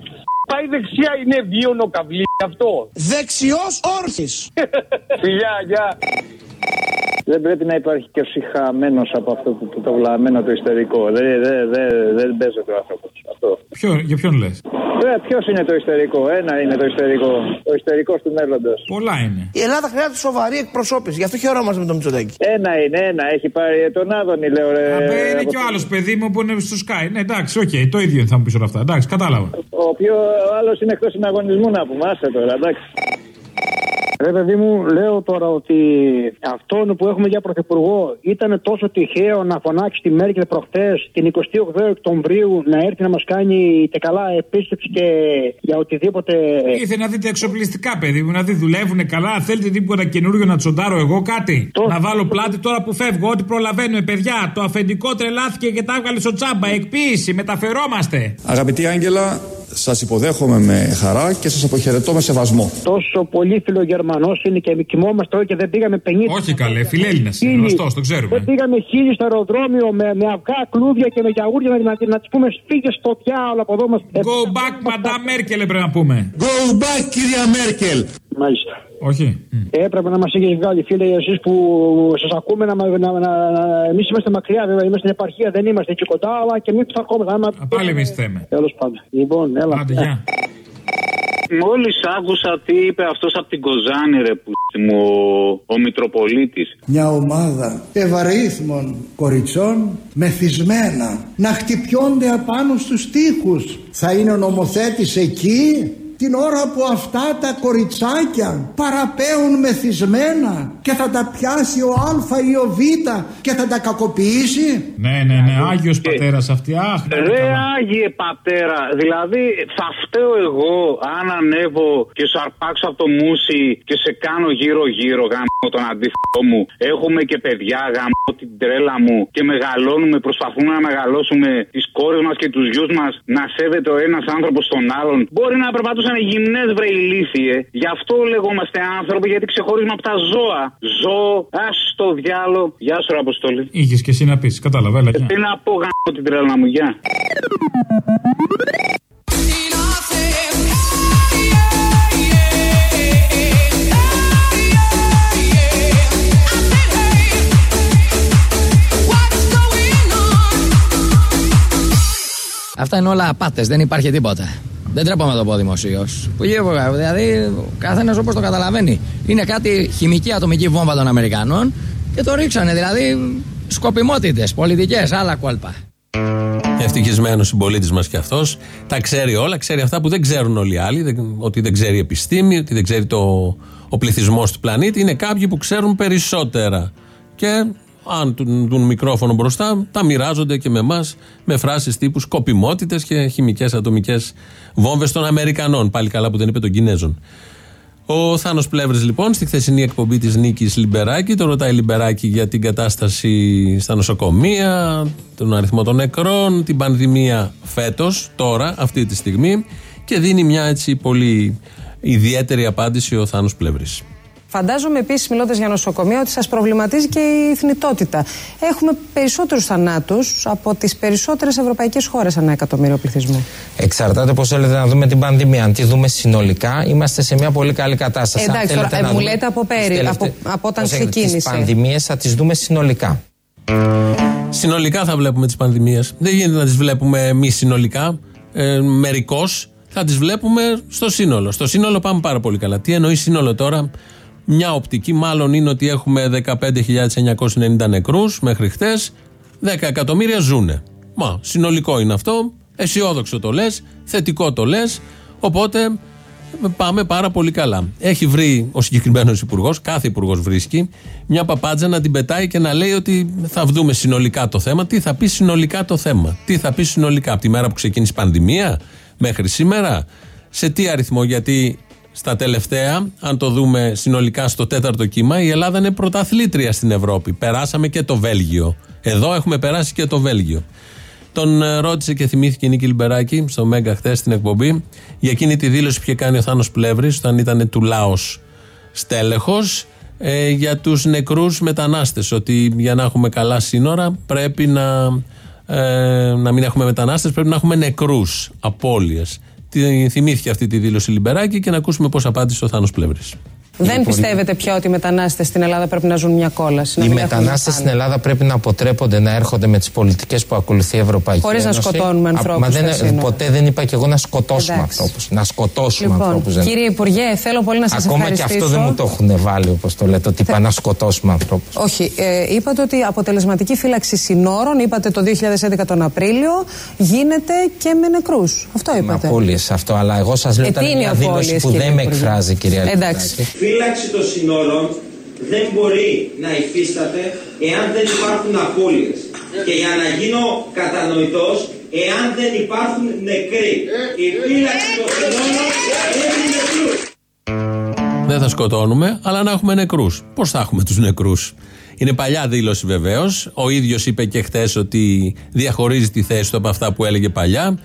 πάει δεξιά, είναι βίωνο καβλί αυτό. Δεξιός όρθις. Φιλιά, γεια. Δεν πρέπει να υπάρχει και ο συχαμένος από αυτό το, το, το βλαμμένο το ιστερικό. Δεν, δεν, δεν, δεν παίζεται ο άνθρωπος. Αυτό. Ποιο, για ποιον λες; Ποιος είναι το ιστερικό, ένα είναι το ιστερικό. Ο ιστερικός του μέλλοντος. Πολλά είναι. Η Ελλάδα χρειάζεται σοβαρή εκπροσώπηση. Γι' αυτό χαιρόμαστε με τον Μητσοτάκη. Ένα είναι, ένα. Έχει πάρει τον Άδωνη, λέω ρε. Αμπέ, είναι από- και ο άλλος παιδί μου που είναι στο ΣΚΑΪ. Ναι, εντάξει, οκ, το ίδιο θα μου πεις όλα αυτά. Εντάξει, κατάλαβα. Ο πιο άλλος είναι εκτός συναγωνισμού να πούμε. Άσε τώρα, εντάξει. Ρε παιδί μου, λέω τώρα ότι αυτόν που έχουμε για πρωθυπουργό ήταν τόσο τυχαίο να φωνάξει τη Μέρκελ προχτέ την 28 Οκτωβρίου να έρθει να μας κάνει τε καλά επίσκεψη και για οτιδήποτε. Ήρθε να δείτε εξοπλιστικά, παιδί μου, να δει δουλεύουν καλά. Θέλετε τίποτα καινούριο να τσοντάρω εγώ κάτι; Να βάλω πλάτη τώρα που φεύγω. Ό,τι προλαβαίνουμε, παιδιά. Το αφεντικό τρελάθηκε και τα έβγαλε στο τσάμπα. Εκποίηση, μεταφερόμαστε. Αγαπητή Άγγελα, σας υποδέχομαι με χαρά και σας αποχαιρετώ με σεβασμό. Τόσο πολύ φιλογερμανός είναι και κοιμόμαστε όλοι και δεν πήγαμε 50. Όχι καλέ, φιλέλληνα. Χίλιοι. Γνωστός, το ξέρουμε. Δεν πήγαμε χίλιοι στο αεροδρόμιο με, με αυγά, κλούδια και με γιαούρια να, να, να τη πούμε φύγε στο πια όλα από εδώ μα. Go back, Madame Merkel, πρέπει να πούμε. Go back, κυρία Μέρκελ. Μάλιστα. Όχι. Έπρεπε να μας είχε βγάλει, φίλε, εσείς που σας ακούμε να. να, να, να Εμείς είμαστε μακριά, βέβαια, είμαστε στην επαρχία, δεν είμαστε εκεί κοντά, αλλά και εμείς που θα ακούμε. Πάλι εμείς θέμε. Τέλος πάντων. Λοιπόν, έλα. Άντε, γεια. Μόλις άκουσα τι είπε αυτός από την Κοζάνη, ρε που μου, ο, ο Μητροπολίτης. Μια ομάδα ευαρύθμων κοριτσών μεθυσμένα να χτυπιόνται απάνω στους τοίχους. Θα είναι ο νομοθέτης εκεί; Την ώρα που αυτά τα κοριτσάκια παραπέουν μεθυσμένα και θα τα πιάσει ο Α ή ο Β και θα τα κακοποιήσει; Ναι, ναι, ναι, Άγιος Πατέρας αυτή, αχ. να το Ρε καλά. Άγιε Πατέρα, δηλαδή θα φταίω εγώ αν ανέβω και σου αρπάξω από το μουσι και σε κάνω γύρω-γύρω γάμο τον αντίθετό μου. Έχουμε και παιδιά γάμο την τρέλα μου και μεγαλώνουμε, προσπαθούμε να μεγαλώσουμε τις κόρες μας και τους γιους μας να σέβεται ο ένας άνθρωπος τον άλλον. Μπορεί να περπατούσαν γυμνές βρε ηλίθιε. Γι' αυτό λεγόμαστε άνθρωποι γιατί ξεχωρίζουμε από τα ζώα. Ζώο, ας το διάλο. Γεια σου, ρε Αποστολή. Είχες και εσύ να πεις, κατάλαβα, έλα, γεια. Τι να πω γάμο την τρέλα μου, γεια. Αυτά είναι όλα απάτες, δεν υπάρχει τίποτα. Δεν τρέπομαι να το πω δημοσίως. Που γύρω, δηλαδή, ο καθένας όπως το καταλαβαίνει. Είναι κάτι χημική ατομική βόμβα των Αμερικανών και το ρίξανε. Δηλαδή, σκοπιμότητες, πολιτικές, άλλα κόλπα. Ευτυχισμένος συμπολίτης μας κι αυτός. Τα ξέρει όλα, ξέρει αυτά που δεν ξέρουν όλοι οι άλλοι. δεν- ότι δεν ξέρει η επιστήμη, ότι δεν ξέρει το, ο πληθυσμός του πλανήτη. Είναι κάποιοι που ξέρουν περισσότερα. Και αν του δουν μικρόφωνο μπροστά, τα μοιράζονται και με εμάς με φράσεις τύπου σκοπιμότητες και χημικές ατομικές βόμβες των Αμερικανών. Πάλι καλά που δεν είπε των Κινέζων. Ο Θάνος Πλεύρης, λοιπόν, στη χθεσινή εκπομπή της Νίκης Λιμπεράκη, το ρωτάει Λιμπεράκη για την κατάσταση στα νοσοκομεία, τον αριθμό των νεκρών, την πανδημία φέτος, τώρα, αυτή τη στιγμή, και δίνει μια έτσι πολύ ιδιαίτερη απάντηση ο Θάνος Πλεύρης. Φαντάζομαι επίσης, μιλώντας για νοσοκομεία, ότι σας προβληματίζει και η θνητότητα. Έχουμε περισσότερους θανάτους από τις περισσότερες ευρωπαϊκές χώρες ανά εκατομμύριο πληθυσμού. Εξαρτάται πώς θέλετε να δούμε την πανδημία. Αν τη δούμε συνολικά, είμαστε σε μια πολύ καλή κατάσταση. Αν Εντάξει, θέλετε τώρα, ε, να μου δούμε λέτε από τις πέρι, τελευταίες- από- από όταν Προσέξτε, ξεκίνησε. Τις πανδημίες θα τις δούμε συνολικά. Συνολικά θα βλέπουμε τις πανδημίες. Δεν γίνεται να τις βλέπουμε εμείς συνολικά. Ε, Μερικώς θα τις βλέπουμε στο σύνολο. Στο σύνολο πάμε πάρα πολύ καλά. Τι εννοεί σύνολο τώρα, μια οπτική μάλλον είναι ότι έχουμε 15.990 νεκρούς μέχρι χτες. 10 εκατομμύρια ζούνε. Μα συνολικό είναι αυτό. Αισιόδοξο το λες, θετικό το λες. Οπότε πάμε πάρα πολύ καλά. Έχει βρει ο συγκεκριμένος υπουργός, κάθε υπουργός βρίσκει, μια παπάντζα να την πετάει και να λέει ότι θα δούμε συνολικά το θέμα. Τι θα πει συνολικά το θέμα; Τι θα πει συνολικά; Από τη μέρα που ξεκίνησε η πανδημία μέχρι σήμερα; Σε τι αριθμό, γιατί στα τελευταία, αν το δούμε συνολικά στο τέταρτο κύμα, η Ελλάδα είναι πρωταθλήτρια στην Ευρώπη. Περάσαμε και το Βέλγιο. Εδώ έχουμε περάσει και το Βέλγιο. Τον ε, ρώτησε και θυμήθηκε η Νίκη Λιμπεράκη στο Μέγκα χθες στην εκπομπή για εκείνη τη δήλωση που είχε κάνει ο Θάνος Πλεύρης όταν ήταν του Λάος στέλεχος ε, για τους νεκρούς μετανάστες. Ότι για να έχουμε καλά σύνορα πρέπει να, ε, να μην έχουμε μετανάστες, πρέπει να έχουμε νεκρούς, απώλειες. Θυμήθηκε αυτή τη δήλωση Λιμπεράκη και να ακούσουμε πώς απάντησε ο Θάνος Πλεύρης. Δεν πιστεύετε πια ότι οι μετανάστες στην Ελλάδα πρέπει να ζουν μια κόλαση. να Οι μην έχουν μετανάστες να στην φάνε. Ελλάδα πρέπει να αποτρέπονται να έρχονται με τις πολιτικές που ακολουθεί η Ευρωπαϊκή Χωρίς να Ένωση. σκοτώνουμε Α, ανθρώπους Μα δεν, στα σύνορα. ποτέ δεν είπα και εγώ να σκοτώσουμε Εντάξει. ανθρώπους. Να σκοτώσουμε Λοιπόν, ανθρώπους. κύριε Υπουργέ, θέλω πολύ να σας Ακόμα και ευχαριστήσω. αυτό δεν μου το έχουν βάλει όπως το λέτε, ότι είπα να σκοτώσουμε ανθρώπους. Όχι, ε, είπατε ότι αποτελεσματική φύλαξη συνόρων, είπατε το 2011 τον Απρίλιο, γίνεται και με νεκρούς. Αυτό Με είπατε. απώλειε αυτό, αλλά εγώ σας λέω Ε, ήταν τι είναι οι μια δήλωση απώλειες, που κύριε δεν με Υπουργέ; εκφράζει, κυρία Εντάξει. Λιμπεράκη. Φύλαξη των συνόρων δεν μπορεί να υφίσταται εάν δεν υπάρχουν απώλειες. Και για να γίνω κατανοητός, εάν δεν υπάρχουν νεκροί. Η φύλαξη των συνόρων έχει νεκρούς. Δεν θα σκοτώνουμε, αλλά να έχουμε νεκρούς. Πώς θα έχουμε τους νεκρούς; Είναι παλιά δήλωση βεβαίως. Ο ίδιος είπε και χθες ότι διαχωρίζει τη θέση του από αυτά που έλεγε παλιά.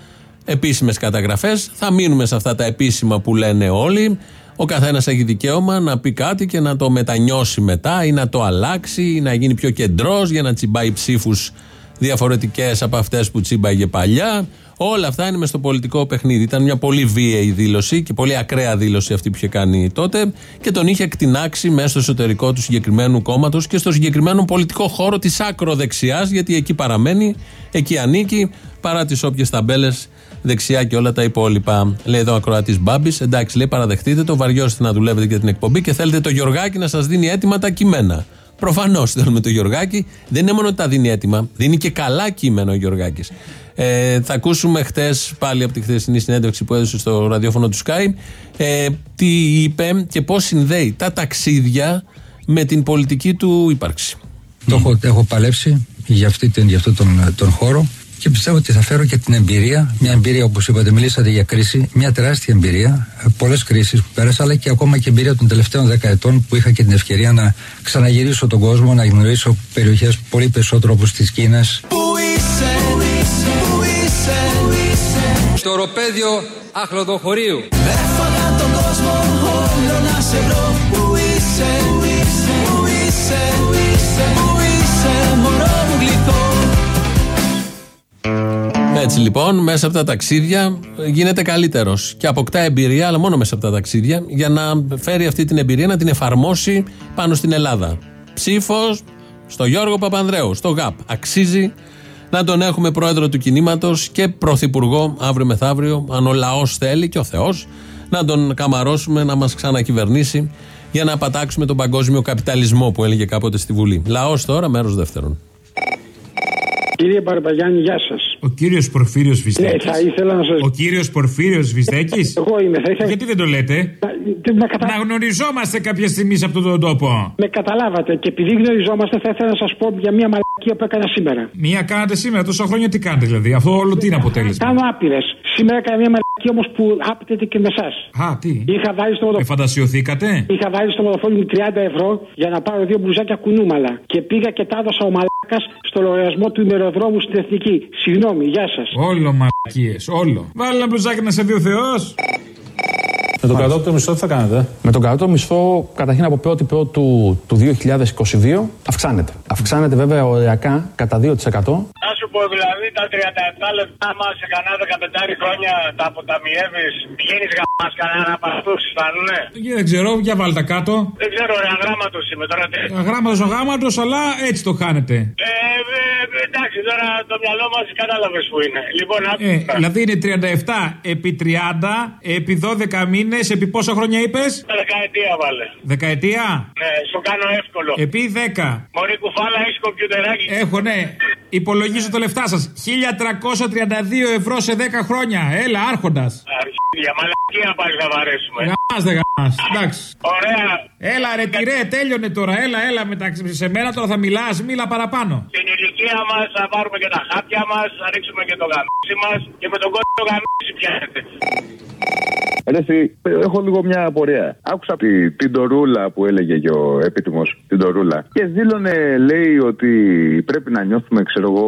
Επίσημες καταγραφές. Θα μείνουμε σε αυτά τα επίσημα που λένε όλοι. Ο καθένας έχει δικαίωμα να πει κάτι και να το μετανιώσει μετά ή να το αλλάξει ή να γίνει πιο κεντρός για να τσιμπάει ψήφους διαφορετικές από αυτές που τσίμπαγε παλιά. Όλα αυτά είναι μες στο πολιτικό παιχνίδι. Ήταν μια πολύ βίαιη δήλωση και πολύ ακραία δήλωση αυτή που είχε κάνει τότε και τον είχε εκτινάξει μέσα στο εσωτερικό του συγκεκριμένου κόμματος και στο συγκεκριμένο πολιτικό χώρο της ακροδεξιά, γιατί εκεί παραμένει, εκεί ανήκει, παρά τις όποιες ταμπέλες δεξιά και όλα τα υπόλοιπα. Λέει εδώ ο ακροατής Μπάμπης. Εντάξει, λέει παραδεχτείτε το, βαριώστε να δουλεύετε για την εκπομπή και θέλετε το Γιωργάκι να σας δίνει έτοιμα τα κείμενα. Προφανώς θέλουμε το Γιωργάκη. Δεν είναι μόνο ότι τα δίνει έτοιμα, δίνει και καλά κείμενο ο Γιωργάκης. Ε, θα ακούσουμε χτες, πάλι από τη χθεσινή συνέντευξη που έδωσε στο ραδιόφωνο του Sky, ε, τι είπε και πώς συνδέει τα ταξίδια με την πολιτική του ύπαρξη. Το έχω, έχω παλέψει για, αυτή, την- για αυτόν τον, τον χώρο και πιστεύω ότι θα φέρω και την εμπειρία, μια εμπειρία όπως είπατε, μιλήσατε για κρίση, μια τεράστια εμπειρία, πολλές κρίσεις που πέρασα, αλλά και ακόμα και εμπειρία των τελευταίων δέκα ετών που είχα και την ευκαιρία να ξαναγυρίσω τον κόσμο, να γνωρίσω περιοχές πολύ περισσότερο όπως της Κίνας. Στο οροπέδιο Αχλοδοχωρίου. Έφαγα τον κόσμο όλο να σε βρω Πού είσαι, πού είσαι, Έτσι λοιπόν, μέσα από τα ταξίδια ε, γίνεται καλύτερος και αποκτά εμπειρία, αλλά μόνο μέσα από τα ταξίδια, για να φέρει αυτή την εμπειρία να την εφαρμόσει πάνω στην Ελλάδα. Ψήφος στο Γιώργο Παπανδρέου, στο ΓΑΠ. Αξίζει να τον έχουμε πρόεδρο του κινήματος και πρωθυπουργό αύριο μεθαύριο, αν ο λαός θέλει και ο Θεός, να τον καμαρώσουμε να μας ξανακυβερνήσει για να πατάξουμε τον παγκόσμιο καπιταλισμό που έλεγε κάποτε στη Βουλή. Λαός τώρα, μέρος δεύτερον. Κύριε Μπαρμπαγιάννη, γεια σας. Ο κύριος Πορφύριος Βυσδέκη. Ναι, θα ήθελα να σας- Ο κύριος Πορφύριος Βυσδέκη. Εγώ είμαι, θα ήθελα- Γιατί δεν το λέτε; με κατα- Να γνωριζόμαστε κάποια στιγμή σε αυτόν τον τόπο. Με καταλάβατε και επειδή γνωριζόμαστε, θα ήθελα να σας πω για μια μαλακία που έκανα σήμερα. Μία κάνατε σήμερα, τόσα χρόνια τι κάνετε δηλαδή; Αυτό όλο τι είναι αποτέλεσμα; Κάνω άπειρες. Σήμερα έκανα μια μαλακία όμως που άπτεται και με εσάς. Α, τι; Είχα βάλει στο Ε, μοδοφόνι. φαντασιωθήκατε; Είχα βάλει στο μοδοφόνι μου 30 ευρώ για να πάρω δύο μπλουζάκια κουνούμαλα. Και πήγα και τα έδωσα ο μαλάκας στο λογαριασμό του ημεροδρόμου στην Εθνική. Συγγνώμη, γεια σας. Όλο μαλακίες, όλο. Βάλε ένα μπλουζάκι να σε δει ο Θεός. Με τον κατώτατο μισθό τι θα κάνετε. Με τον κατώτατο μισθό, καταρχήν από 1η Πρώτου του, του 2022, αυξάνεται. Αυξάνεται βέβαια οριακά κατά 2%. Να σου πω δηλαδή τα 37 λεπτά μα σε κανένα 15 χρόνια τα αποταμιεύεις, πηγαίνεις γαμά κανένα από αυτού, αισθάνουνε. Για δεν ξέρω, για βάλτε τα κάτω. Δεν ξέρω, ρε, αγράμματος είμαι τώρα. τι- Αγράμματος ο γάμματος, αλλά έτσι το χάνετε. Ε, ε, ε, εντάξει, τώρα το μυαλό μας κατάλαβες που είναι. Λοιπόν, άκου. Ε, δηλαδή είναι 37 επί 30 επί 12 μήνες, επί πόσα χρόνια είπες; Δεκαετία βάλε. Δεκαετία; Ναι, σου κάνω εύκολο. Επί 10. Μωρή κουφάλα, έχει κομπιουτεράκι. Έχω, ναι. Υπολογίζω τα λεφτά σας. 1332 ευρώ σε 10 χρόνια. Έλα, άρχοντας. Αρχίδια, μαλακία πάλι θα βαρέσουμε. Γαμάς, δεν γαμάς. Εντάξει. Ωραία. Έλα, ρε, τυρέ, τέλειωνε τώρα. Έλα, έλα μεταξύ. Σε μένα τώρα θα μιλάς, μίλα παραπάνω. Στην ηλικία μας θα πάρουμε και τα χάπια μας, θα ρίξουμε και το γαμίσι μας και με τον κόσμο το γαμίσι πιάνετε. Ρε, εσύ, έχω λίγο μια απορία. Άκουσα τη, την Τωρούλα που έλεγε και ο επίτιμος την Τωρούλα. Και δήλωνε, λέει, ότι πρέπει να νιώθουμε, ξέρω εγώ,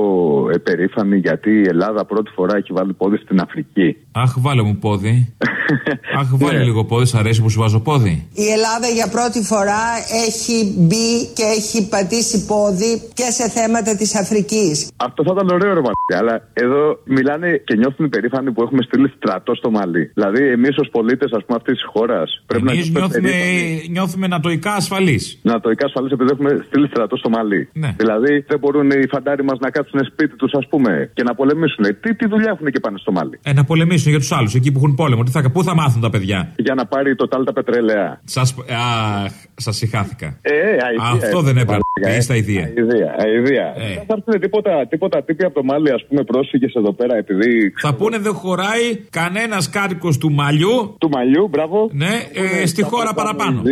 περήφανοι γιατί η Ελλάδα πρώτη φορά έχει βάλει πόδι στην Αφρική. Αχ, βάλε μου πόδι. Αχ, βάλε λίγο πόδι, σ' αρέσει που σου βάζω πόδι. Η Ελλάδα για πρώτη φορά έχει μπει και έχει πατήσει πόδι και σε θέματα της Αφρικής. Αυτό θα ήταν ωραίο, ρε μαλάκα. Αλλά εδώ μιλάνε και νιώθουν περήφανοι που έχουμε στείλει στρατό στο Μαλί. Δηλαδή, εμείς ω πολίτες, ας πούμε, αυτής της χώρας πρέπει να Εμείς νιώθουμε νιώθουμε, περήφανοι. νιώθουμε νατοικά ασφαλείς. Νατοικά ασφαλή επειδή έχουμε στείλει στρατό στο Μαλί. Ναι. Δηλαδή, δεν μπορούν οι φαντάροι μας να κάτσουν σπίτι τους, ας πούμε, και να πολεμήσουν. Τι, τι δουλειά έχουν και πάνε στο Μαλί; Ε, να πολεμήσουν για τους άλλους, εκεί που έχουν πόλεμο. Τι θα, πού θα μάθουν τα παιδιά; Για να πάρει το τάλτα πετρέλαια. Σας, αχ, σας συχάθηκα. Ε, ε, αηδία, Αυτό ε, δεν έπρεπε. μαλάκα, ε. Είστε αηδία. Αηδία, αηδία. Ε. Δεν θα έρθουν τίποτα, τίποτα τύποι από το Μάλι, ας πούμε, πρόσφυγες εδώ πέρα επειδή. Θα πούνε δεν χωράει κανένας κάτοικο του μαλλιού. Του μαλλιού, μπράβο. Ναι, ε, στη χώρα παραπάνω.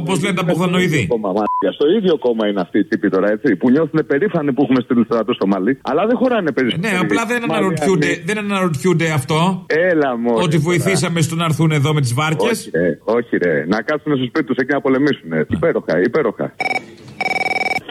Όπως λένε τα Μπογδανοειδή. Κόμμα, μάλιστα. Στο ίδιο κόμμα είναι αυτοί οι τύποι τώρα, έτσι. Που νιώθουν περήφανοι που έχουμε στείλει στρατό στο Μαλί, αλλά δεν χωράνε περισσότερο. Ναι, απλά δεν αναρωτιούνται, δεν αναρωτιούνται αυτό. Έλα μου. Ότι βοηθήσαμε στο να έρθουν εδώ με τις βάρκες. Όχι, ρε, όχι, ρε. Να κάτσουν στο σπίτι του εκεί να πολεμήσουν. Υπέροχα, υπέροχα.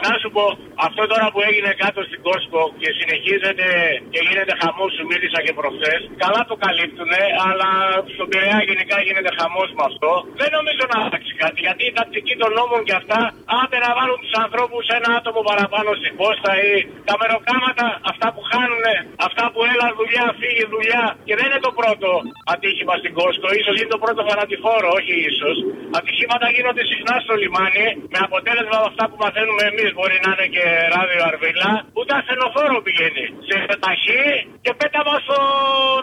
Να σου πω, αυτό τώρα που έγινε κάτω στην Κόσκο και συνεχίζεται και γίνεται χαμός, σου μίλησα και προχθές. Καλά το καλύπτουνε, αλλά στον Πειραιά γενικά γίνεται χαμός με αυτό. Δεν νομίζω να αλλάξει κάτι, γιατί η τακτική των νόμων και αυτά, άντε να βάλουν τους ανθρώπους ένα άτομο παραπάνω στην πόστα ή τα μεροκάματα, αυτά που χάνουν, αυτά που έλα δουλειά, φύγει δουλειά. Και δεν είναι το πρώτο ατύχημα στην Κόσκο, ίσως είναι το πρώτο θανατηφόρο, όχι ίσως. Ατυχήματα γίνονται συχνά στο λιμάνι, με αποτέλεσμα από αυτά που μαθαίνουμε εμείς, μπορεί να είναι και ράδιο αρβίλα, ούτε ασθενοφόρο πηγαίνει. Σε ταχύ και πέταμα στο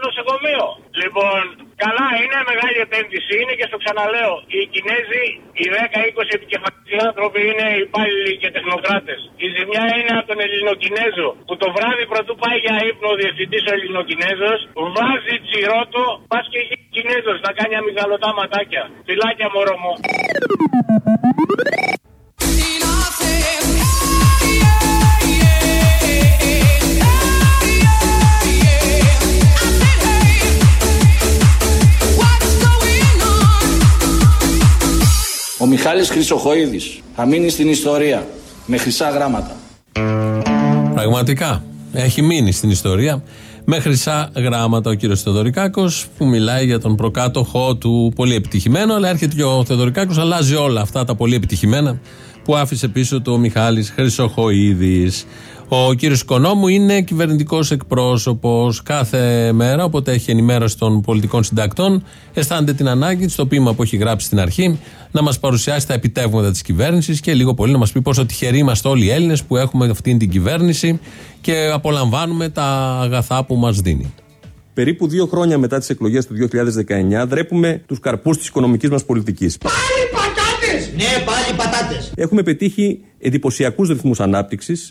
νοσοκομείο. Λοιπόν, Καλά, είναι μεγάλη επένδυση. Είναι και στο ξαναλέω. Οι Κινέζοι, οι 10-20 επικεφαλής άνθρωποι είναι υπάλληλοι και τεχνοκράτες. Η ζημιά είναι από τον Ελληνοκινέζο που το βράδυ πρωτού πάει για ύπνο ο διευθυντής ο Ελληνοκινέζος, βάζει τσιρότο, πας και γίνει Κινέζος να κάνει αμυγαλωτά ματάκια. Φιλάκια μωρό μου. Μιχάλης Χρυσοχοίδης θα μείνει στην ιστορία με χρυσά γράμματα. Πραγματικά. Έχει μείνει στην ιστορία με χρυσά γράμματα ο κύριος Θεοδωρικάκος που μιλάει για τον προκάτοχό του πολύ επιτυχημένο. Αλλά έρχεται και ο Θεοδωρικάκος, αλλάζει όλα αυτά τα πολύ επιτυχημένα που άφησε πίσω του ο Μιχάλης Χρυσοχοίδης. Ο κύριος Οικονόμου είναι κυβερνητικός εκπρόσωπος κάθε μέρα, οπότε έχει ενημέρωση των πολιτικών συντακτών. Αισθάνεται την ανάγκη στο ποίημα που έχει γράψει στην αρχή να μας παρουσιάσει τα επιτεύγματα της κυβέρνησης και λίγο πολύ να μας πει πόσο τυχεροί είμαστε όλοι οι Έλληνες που έχουμε αυτήν την κυβέρνηση και απολαμβάνουμε τα αγαθά που μας δίνει. Περίπου δύο χρόνια μετά τις εκλογές του 2019, δρέπουμε τους καρπούς της οικονομικής μας πολιτικής. Πάλι πατάτες! Ναι, πάλι πατάτες. Έχουμε πετύχει εντυπωσιακούς ρυθμούς ανάπτυξης,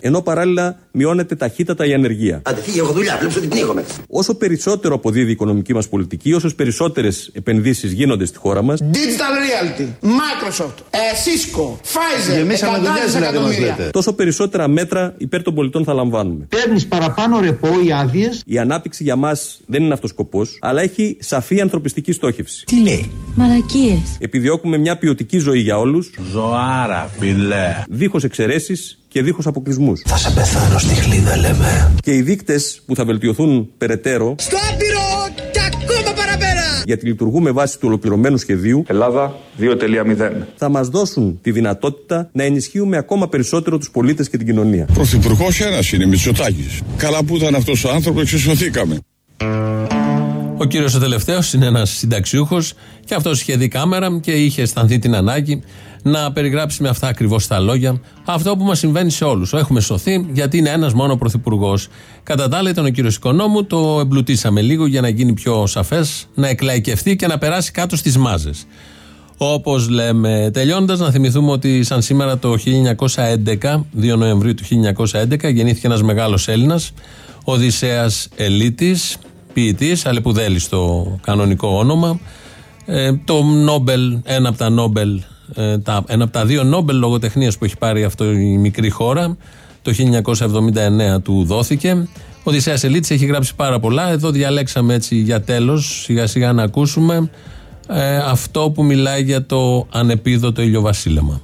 ενώ παράλληλα μειώνεται ταχύτατα η ανεργία. Άντε, φύγε, έχω δουλειά, βλέπεις ότι πνίγομαι. Όσο περισσότερο αποδίδει η οικονομική μας πολιτική, όσο περισσότερες επενδύσεις γίνονται στη χώρα μας, Digital Reality, Microsoft, ε, Cisco, Pfizer, Γεμίσαμε εκατοντάδες δουλειές, δηλαδή, μας εκατομμύρια. τόσο περισσότερα μέτρα υπέρ των πολιτών θα λαμβάνουμε. Παίρνεις παραπάνω ρεπό ή άδειες. Η ανάπτυξη για μας δεν είναι αυτός σκοπός, αλλά έχει σαφή ανθρωπιστική στόχευση. Τι λέει; Μαλακίες. Επιδιώκουμε μια ποιοτική ζωή για όλους. Ζωάρα, φιλέ. Δίχως εξαιρέσεις και δίχως αποκλεισμούς. Θα σε πεθάνω στη χλίδα, λέμε. Και οι δείκτες που θα βελτιωθούν περαιτέρω, Στο άπειρο και ακόμα παραπέρα. γιατί λειτουργούμε βάσει του ολοκληρωμένου σχεδίου Ελλάδα 2.0. θα μας δώσουν τη δυνατότητα να ενισχύουμε ακόμα περισσότερο τους πολίτες και την κοινωνία. Πρωθυπουργός ένας είναι, Μητσοτάκης. Καλά που ήταν αυτός ο άνθρωπος, εξισωθήκαμε. Ο κύριος ο τελευταίος είναι ένας συνταξιούχος και αυτός είχε δει κάμερα και είχε αισθανθεί την ανάγκη να περιγράψει με αυτά ακριβώς τα λόγια αυτό που μας συμβαίνει σε όλους. Έχουμε σωθεί γιατί είναι ένας μόνο πρωθυπουργός. Κατά τα άλλα ήταν ο κύριος Οικονόμου, το εμπλουτίσαμε λίγο για να γίνει πιο σαφές, να εκλαϊκευτεί και να περάσει κάτω στις μάζες. Όπως λέμε, τελειώνοντα, να θυμηθούμε ότι σαν σήμερα το 1911, 2 Νοεμβρίου του 1911, γεννήθηκε ένας μεγάλος Έλληνας, ο Οδυσσέας Ελίτης, ποιητής, Αλεπουδέλη στο κανονικό όνομα. Ε, το Νόμπελ, ένα από τα Νόμπελ, ε, τα, ένα από τα δύο Νόμπελ λογοτεχνία που έχει πάρει αυτό η μικρή χώρα, το 1979 του δόθηκε. Ο Οδυσσέας Ελίτης έχει γράψει πάρα πολλά. Εδώ διαλέξαμε έτσι για τέλος, σιγά σιγά να ακούσουμε ε, αυτό που μιλάει για το ανεπίδοτο ηλιοβασίλεμα.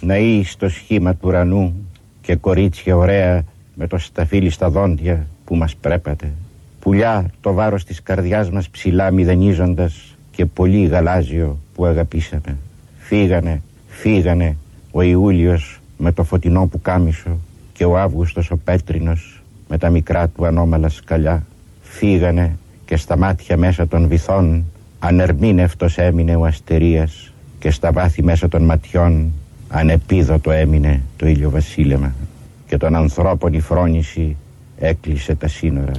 Ναοί στο σχήμα του ουρανού και κορίτσια ωραία με το σταφύλι στα δόντια που μας πρέπατε. Πουλιά το βάρος της καρδιάς μας ψηλά μηδενίζοντας και πολύ γαλάζιο που αγαπήσαμε. Φύγανε, φύγανε ο Ιούλιος με το φωτεινό που κάμισο και ο Αύγουστος ο πέτρινος με τα μικρά του ανώμαλα σκαλιά. Φύγανε και στα μάτια μέσα των βυθών ανερμήνευτος έμεινε ο αστερίας και στα βάθη μέσα των ματιών ανεπίδοτο έμεινε το ηλιοβασίλεμα και των ανθρώπων η φρόνηση έκλεισε τα σύνορα.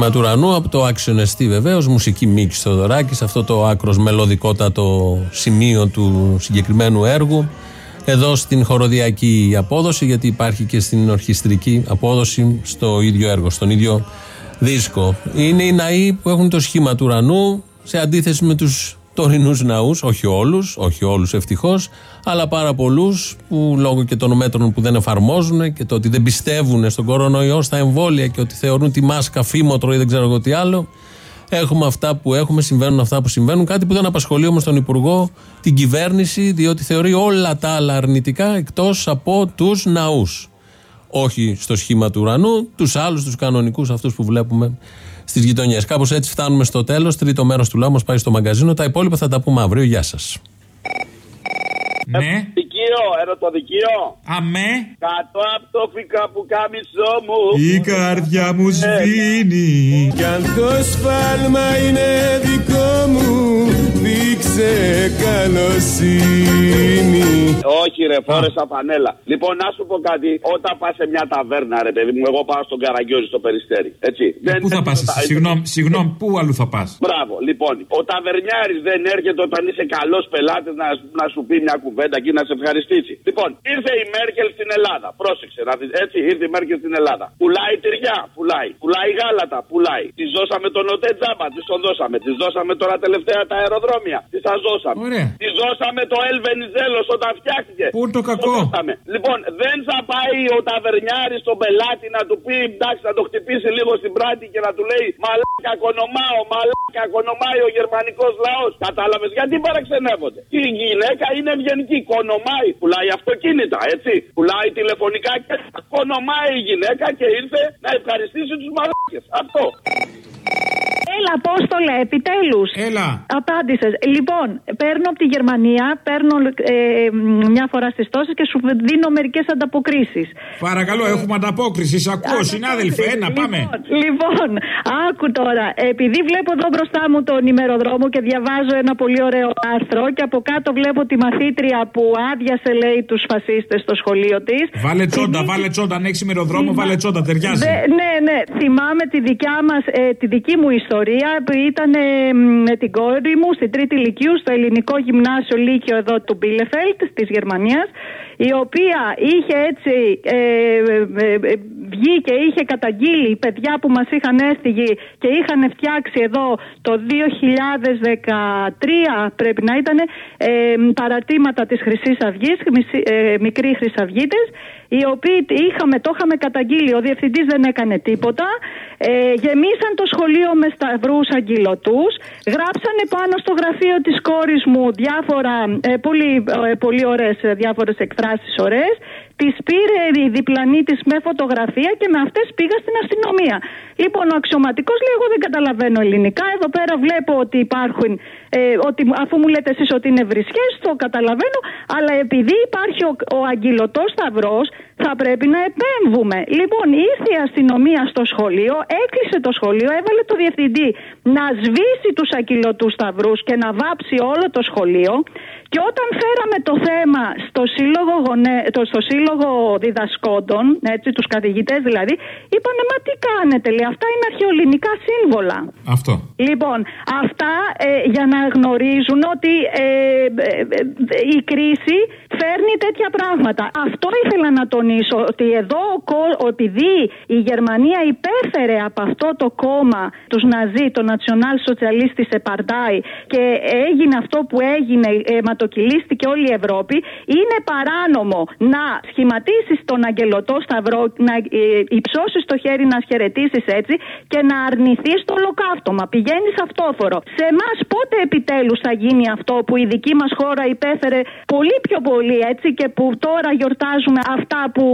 Ναοί στο σχήμα του ουρανού από το άξιο εστί βεβαίως, μουσική Μίκη Θοδωράκη, σε αυτό το άκρος μελωδικότατο σημείο του συγκεκριμένου έργου. Εδώ στην χοροδιακή απόδοση, γιατί υπάρχει και στην ορχιστρική απόδοση στο ίδιο έργο, στον ίδιο δίσκο. Είναι οι ναοί που έχουν το σχήμα του ουρανού σε αντίθεση με τους τωρινούς ναούς, όχι όλους, όχι όλους ευτυχώς, αλλά πάρα πολλούς που λόγω και των μέτρων που δεν εφαρμόζουν και το ότι δεν πιστεύουν στον κορονοϊό, στα εμβόλια και ότι θεωρούν τη μάσκα φήμοτρο ή δεν ξέρω εγώ τι άλλο. Έχουμε αυτά που έχουμε, συμβαίνουν αυτά που συμβαίνουν. Κάτι που δεν απασχολεί όμως τον Υπουργό, την κυβέρνηση, διότι θεωρεί όλα τα άλλα αρνητικά εκτός από τους ναούς. Όχι στο σχήμα του ουρανού, τους άλλους, τους κανονικούς, αυτούς που βλέπουμε στις γειτονιές. Κάπως έτσι φτάνουμε στο τέλος. Τρίτο μέρος του λαού μας πάει στο μαγκαζίνο. Τα υπόλοιπα θα τα πούμε αύριο. Γεια σας. Ναι. Δικείο, ερωτοδικείο. Αμέ. Κάτω από το φυκά που κάμισό μου. Η καρδιά μου σβήνει. Κι αν το σφάλμα είναι δικό μου Δείξε καλοσύνη Όχι ρε, φόρεσα πανέλα. Λοιπόν, να σου πω κάτι. Όταν πας σε μια ταβέρνα, ρε παιδί μου, εγώ πάω στον Καραγκιόζη στο περιστέρι. Έτσι. Ε, Πού θα πας, συγγνώμη, συγγνώμη, πού αλλού θα πας; Μπράβο. Λοιπόν, ο ταβερνιάρης δεν έρχεται όταν είσαι καλός πελάτης να, να σου πει μια κουβέντα και να σε ευχαριστήσει. Λοιπόν, ήρθε η Μέρκελ στην Ελλάδα. Πρόσεξε να δεις. Έτσι, ήρθε η Μέρκελ στην Ελλάδα. Πουλάει τυριά, πουλάει. Πουλάει γάλατα, πουλάει. Της δώσαμε τον ΟΤΕ τζάμπα, της τον δώσαμε. Της δώσαμε τώρα τελευταία τα αεροδρόμια. Της τα δώσαμε. Ωραία. Τη δώσαμε το Ελβενιζέλο όταν φτιάχτηκε. Πού είναι το κακό; δώσαμε. Λοιπόν, δεν θα πάει ο ταβερνιάρης στον πελάτη να του πει εντάξει, να το χτυπήσει λίγο στην πράτη και να του λέει Μαλάκα κονομάω, μαλάκα κονομάει ο γερμανικός λαός. Κατάλαβες γιατί παραξενεύονται. Η γυναίκα είναι ευγενική, κονομάει, πουλάει αυτοκίνητα, έτσι. Πουλάει τηλεφωνικά και κονομάει η γυναίκα και ήρθε να ευχαριστήσει τους μαλάκες. Αυτό. Έλα, Απόστολε, επιτέλους. Έλα. Απάντησες. Λοιπόν, παίρνω από τη Γερμανία, παίρνω ε, μια φορά στις τόσες και σου δίνω μερικές ανταποκρίσεις. Παρακαλώ, έχουμε ανταπόκριση. Σ' ακούω, συνάδελφε. Ένα, πάμε. Λοιπόν, άκου τώρα. Επειδή βλέπω εδώ μπροστά μου τον ημεροδρόμο και διαβάζω ένα πολύ ωραίο άρθρο και από κάτω βλέπω τη μαθήτρια που άδειασε, λέει, τους φασίστες στο σχολείο της. Βάλε τσόντα, βάλε τσόντα. Αν έχεις ημεροδρόμο, βάλε τσόντα. Ταιριάζει. Ναι, ναι. Θυμάμαι τη δικιά μας, ε, τη δική μου ιστορία που ήταν ε, με την κόρη μου στην τρίτη ηλικίου στο ελληνικό γυμνάσιο Λύκειο εδώ του Μπίλεφελτ της Γερμανίας η οποία είχε έτσι ε, ε, ε, βγει και είχε καταγγείλει παιδιά που μας είχαν έστειγει και είχαν φτιάξει εδώ το 2013 πρέπει να ήταν ε, παρατήματα της Χρυσής Αυγής, μισή- ε, μικροί Χρυσαυγίτες οι οποίοι είχαμε, το είχαμε καταγγείλει, ο διευθυντής δεν έκανε τίποτα, ε, γεμίσαν το σχολείο με σταυρούς αγκυλωτούς, γράψανε πάνω στο γραφείο της κόρης μου διάφορα, ε, πολύ, ε, πολύ ωραίες, ε, διάφορες εκφράσεις ωραίες, τις πήρε η διπλανή της με φωτογραφία και με αυτές πήγα στην αστυνομία. Λοιπόν, ο αξιωματικός λέει: Εγώ δεν καταλαβαίνω ελληνικά. Εδώ πέρα βλέπω ότι υπάρχουν. Ε, ότι, αφού μου λέτε εσείς ότι είναι βρισιές, το καταλαβαίνω. Αλλά επειδή υπάρχει ο, ο αγγυλωτός σταυρός, θα πρέπει να επέμβουμε. Λοιπόν, ήρθε η αστυνομία στο σχολείο, έκλεισε το σχολείο, έβαλε το διευθυντή να σβήσει τους αγγυλωτούς σταυρούς και να βάψει όλο το σχολείο. Και όταν φέραμε το θέμα στο σύλλογο, γονέ, το, στο σύλλογο διδασκόντων, έτσι, τους καθηγητές δηλαδή, είπανε μα τι κάνετε, λέει, αυτά είναι αρχαιολινικά σύμβολα. Αυτό. Λοιπόν, αυτά ε, για να γνωρίζουν ότι ε, ε, ε, η κρίση φέρνει τέτοια πράγματα. Αυτό ήθελα να τονίσω, ότι εδώ ο κο- ο- επειδή η Γερμανία υπέφερε από αυτό το κόμμα, τους Ναζί, το National Socialist Partei και έγινε αυτό που έγινε, αιματοκυλίστηκε όλη η Ευρώπη, είναι παράνομο να σχηματίσεις τον αγγελωτό σταυρό, να ε, υψώσεις το χέρι να χαιρετήσεις έτσι και να αρνηθείς το ολοκαύτωμα. Πηγαίνεις αυτόφορο. Σε εμάς πότε επιτέλους θα γίνει αυτό που η δική μας χώρα υπέφερε πολύ πιο πολύ έτσι και που τώρα γιορτάζουμε αυτά που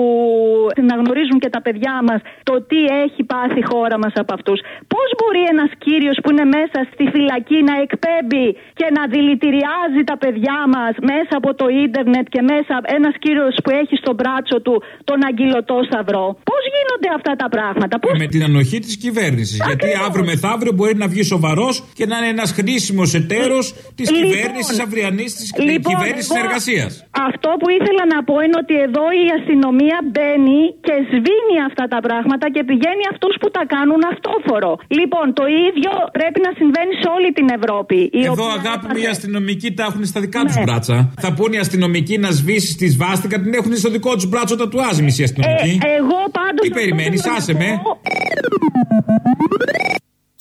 να γνωρίζουν και τα παιδιά μας το τι έχει πάθει η χώρα μας από αυτούς. Πώς μπορεί ένας κύριος που είναι μέσα στη φυλακή να εκπέμπει και να δηλητηριάζει τα παιδιά μας μέσα από το ίντερνετ και μέσα ένας κύριος που έχει στο μπράτσο του τον αγγυλωτό σταυρό; Πώς γίνονται γίνονται αυτά τα πράγματα; Πώς... Με την ανοχή της κυβέρνησης. Γιατί αύριο μεθαύριο μπορεί να βγει σοβαρός και να είναι ένας χρήσιμος εταίρος της Λοιπόν, κυβέρνησης αυριανής της λοιπόν, κυβέρνησης εγώ- εργασίας. Αυτό που ήθελα να πω είναι ότι εδώ η αστυνομία μπαίνει και σβήνει αυτά τα πράγματα και πηγαίνει αυτούς που τα κάνουν αυτόφορο. Λοιπόν, το ίδιο πρέπει να συμβαίνει σε όλη την Ευρώπη. η Εδώ, οποία αγάπη μου, οι έπαθε- αστυνομικοί τα έχουν στα δικά τους Ναι. μπράτσα. Θα πούνε οι αστυνομικοί να σβήσει τη σβάστηκα, την έχουν στο δικό τους μπράτσο τατουάζ μισή αστυνομική. Ε, εγώ πάντως Τι αυτό περιμένεις, θέλω να άσε με. πω.